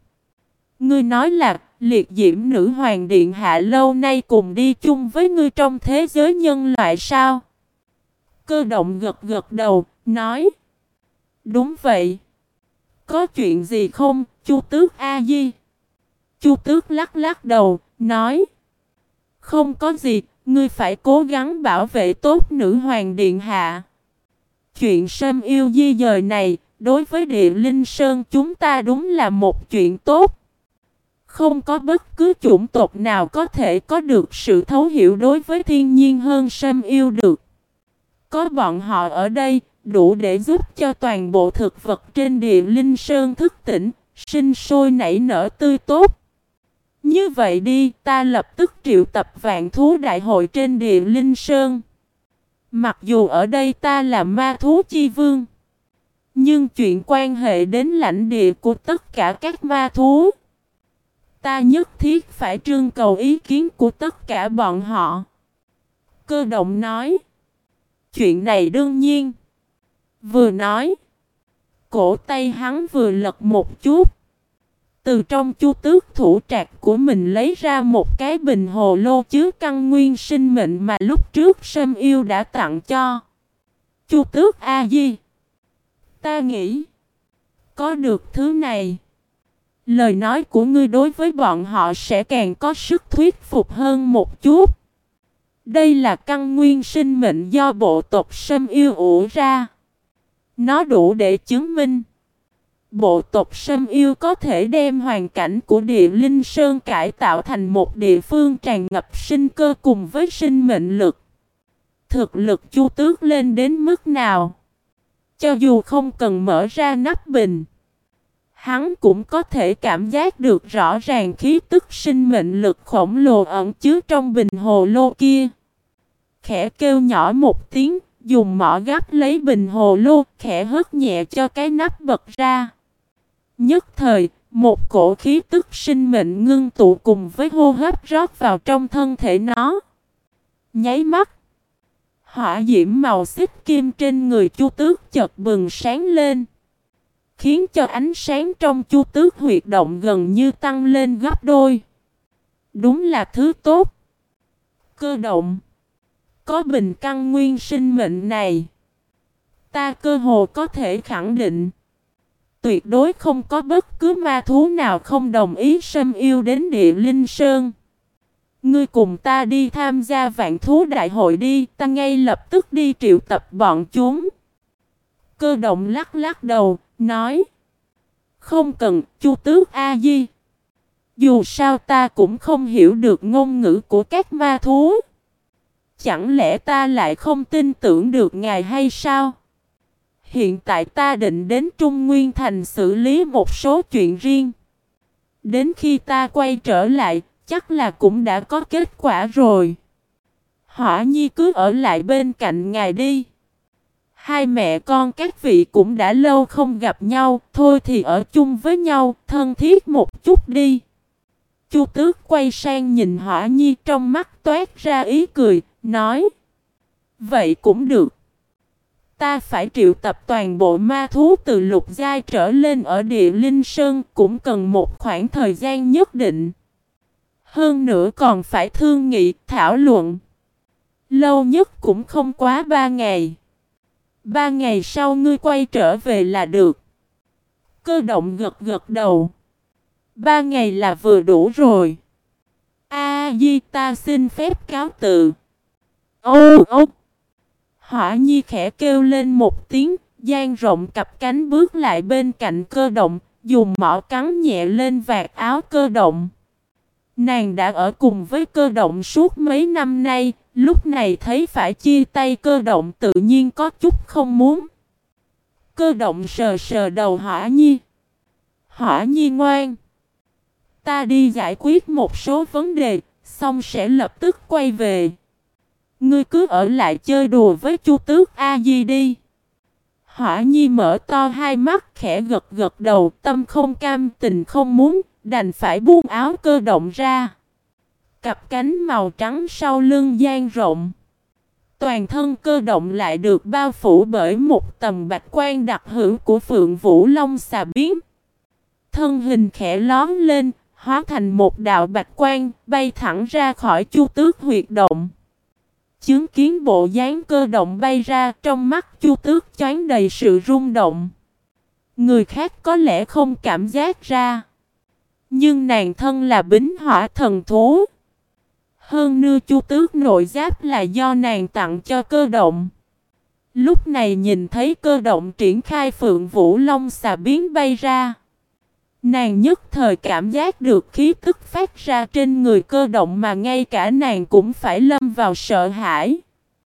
Ngươi nói là liệt diễm nữ hoàng điện hạ lâu nay cùng đi chung với ngươi trong thế giới nhân loại sao? Cơ động gật gật đầu, nói. Đúng vậy. Có chuyện gì không, Chu Tước A Di? Chu Tước lắc lắc đầu, nói. Không có gì, ngươi phải cố gắng bảo vệ tốt nữ hoàng điện hạ. Chuyện sâm yêu di dời này, đối với địa linh sơn chúng ta đúng là một chuyện tốt. Không có bất cứ chủng tộc nào có thể có được sự thấu hiểu đối với thiên nhiên hơn sâm yêu được. Có bọn họ ở đây, đủ để giúp cho toàn bộ thực vật trên địa linh sơn thức tỉnh, sinh sôi nảy nở tươi tốt. Như vậy đi, ta lập tức triệu tập vạn thú đại hội trên địa linh sơn. Mặc dù ở đây ta là ma thú chi vương, nhưng chuyện quan hệ đến lãnh địa của tất cả các ma thú. Ta nhất thiết phải trưng cầu ý kiến của tất cả bọn họ. Cơ động nói. Chuyện này đương nhiên. Vừa nói. Cổ tay hắn vừa lật một chút. Từ trong chu tước thủ trạc của mình lấy ra một cái bình hồ lô chứa căn nguyên sinh mệnh mà lúc trước Sâm Yêu đã tặng cho. Chu tước A-di. Ta nghĩ. Có được thứ này. Lời nói của ngươi đối với bọn họ sẽ càng có sức thuyết phục hơn một chút. Đây là căn nguyên sinh mệnh do bộ tộc Sâm Yêu ủ ra. Nó đủ để chứng minh. Bộ tộc Sâm Yêu có thể đem hoàn cảnh của địa linh sơn cải tạo thành một địa phương tràn ngập sinh cơ cùng với sinh mệnh lực. Thực lực chu tước lên đến mức nào? Cho dù không cần mở ra nắp bình, hắn cũng có thể cảm giác được rõ ràng khí tức sinh mệnh lực khổng lồ ẩn chứa trong bình hồ lô kia. Khẽ kêu nhỏ một tiếng, dùng mỏ gắp lấy bình hồ lô, khẽ hất nhẹ cho cái nắp bật ra. Nhất thời, một cổ khí tức sinh mệnh ngưng tụ cùng với hô hấp rót vào trong thân thể nó. Nháy mắt, hỏa diễm màu xích kim trên người chu tước chợt bừng sáng lên. Khiến cho ánh sáng trong chu tước huyệt động gần như tăng lên gấp đôi. Đúng là thứ tốt. Cơ động. Có bình căn nguyên sinh mệnh này. Ta cơ hồ có thể khẳng định. Tuyệt đối không có bất cứ ma thú nào không đồng ý xâm yêu đến địa linh sơn. Ngươi cùng ta đi tham gia vạn thú đại hội đi, ta ngay lập tức đi triệu tập bọn chúng. Cơ động lắc lắc đầu, nói. Không cần, chu tước A-di. Dù sao ta cũng không hiểu được ngôn ngữ của các ma thú. Chẳng lẽ ta lại không tin tưởng được ngài hay sao? Hiện tại ta định đến Trung Nguyên Thành xử lý một số chuyện riêng. Đến khi ta quay trở lại, chắc là cũng đã có kết quả rồi. Hỏa Nhi cứ ở lại bên cạnh ngài đi. Hai mẹ con các vị cũng đã lâu không gặp nhau, thôi thì ở chung với nhau, thân thiết một chút đi. Chu Tước quay sang nhìn Hỏa Nhi trong mắt toát ra ý cười, nói Vậy cũng được. Ta phải triệu tập toàn bộ ma thú từ lục giai trở lên ở địa linh sơn cũng cần một khoảng thời gian nhất định. Hơn nữa còn phải thương nghị, thảo luận. Lâu nhất cũng không quá ba ngày. Ba ngày sau ngươi quay trở về là được. Cơ động gật gật đầu. Ba ngày là vừa đủ rồi. A Di ta xin phép cáo từ. Ô ô. Hỏa Nhi khẽ kêu lên một tiếng, gian rộng cặp cánh bước lại bên cạnh cơ động, dùng mỏ cắn nhẹ lên vạt áo cơ động. Nàng đã ở cùng với cơ động suốt mấy năm nay, lúc này thấy phải chia tay cơ động tự nhiên có chút không muốn. Cơ động sờ sờ đầu hỏa nhi. Hỏa nhi ngoan. Ta đi giải quyết một số vấn đề, xong sẽ lập tức quay về. Ngươi cứ ở lại chơi đùa với chu tước A-di đi. Hỏa nhi mở to hai mắt khẽ gật gật đầu tâm không cam tình không muốn, đành phải buông áo cơ động ra. Cặp cánh màu trắng sau lưng gian rộng. Toàn thân cơ động lại được bao phủ bởi một tầm bạch quan đặc hữu của Phượng Vũ Long xà biến. Thân hình khẽ lón lên, hóa thành một đạo bạch quan, bay thẳng ra khỏi chu tước huyệt động. Chứng kiến bộ dáng cơ động bay ra, trong mắt chu tước choán đầy sự rung động. Người khác có lẽ không cảm giác ra. Nhưng nàng thân là bính hỏa thần thú. Hơn nữa chu tước nội giáp là do nàng tặng cho cơ động. Lúc này nhìn thấy cơ động triển khai phượng vũ long xà biến bay ra. Nàng nhất thời cảm giác được khí tức phát ra trên người cơ động mà ngay cả nàng cũng phải lâm vào sợ hãi.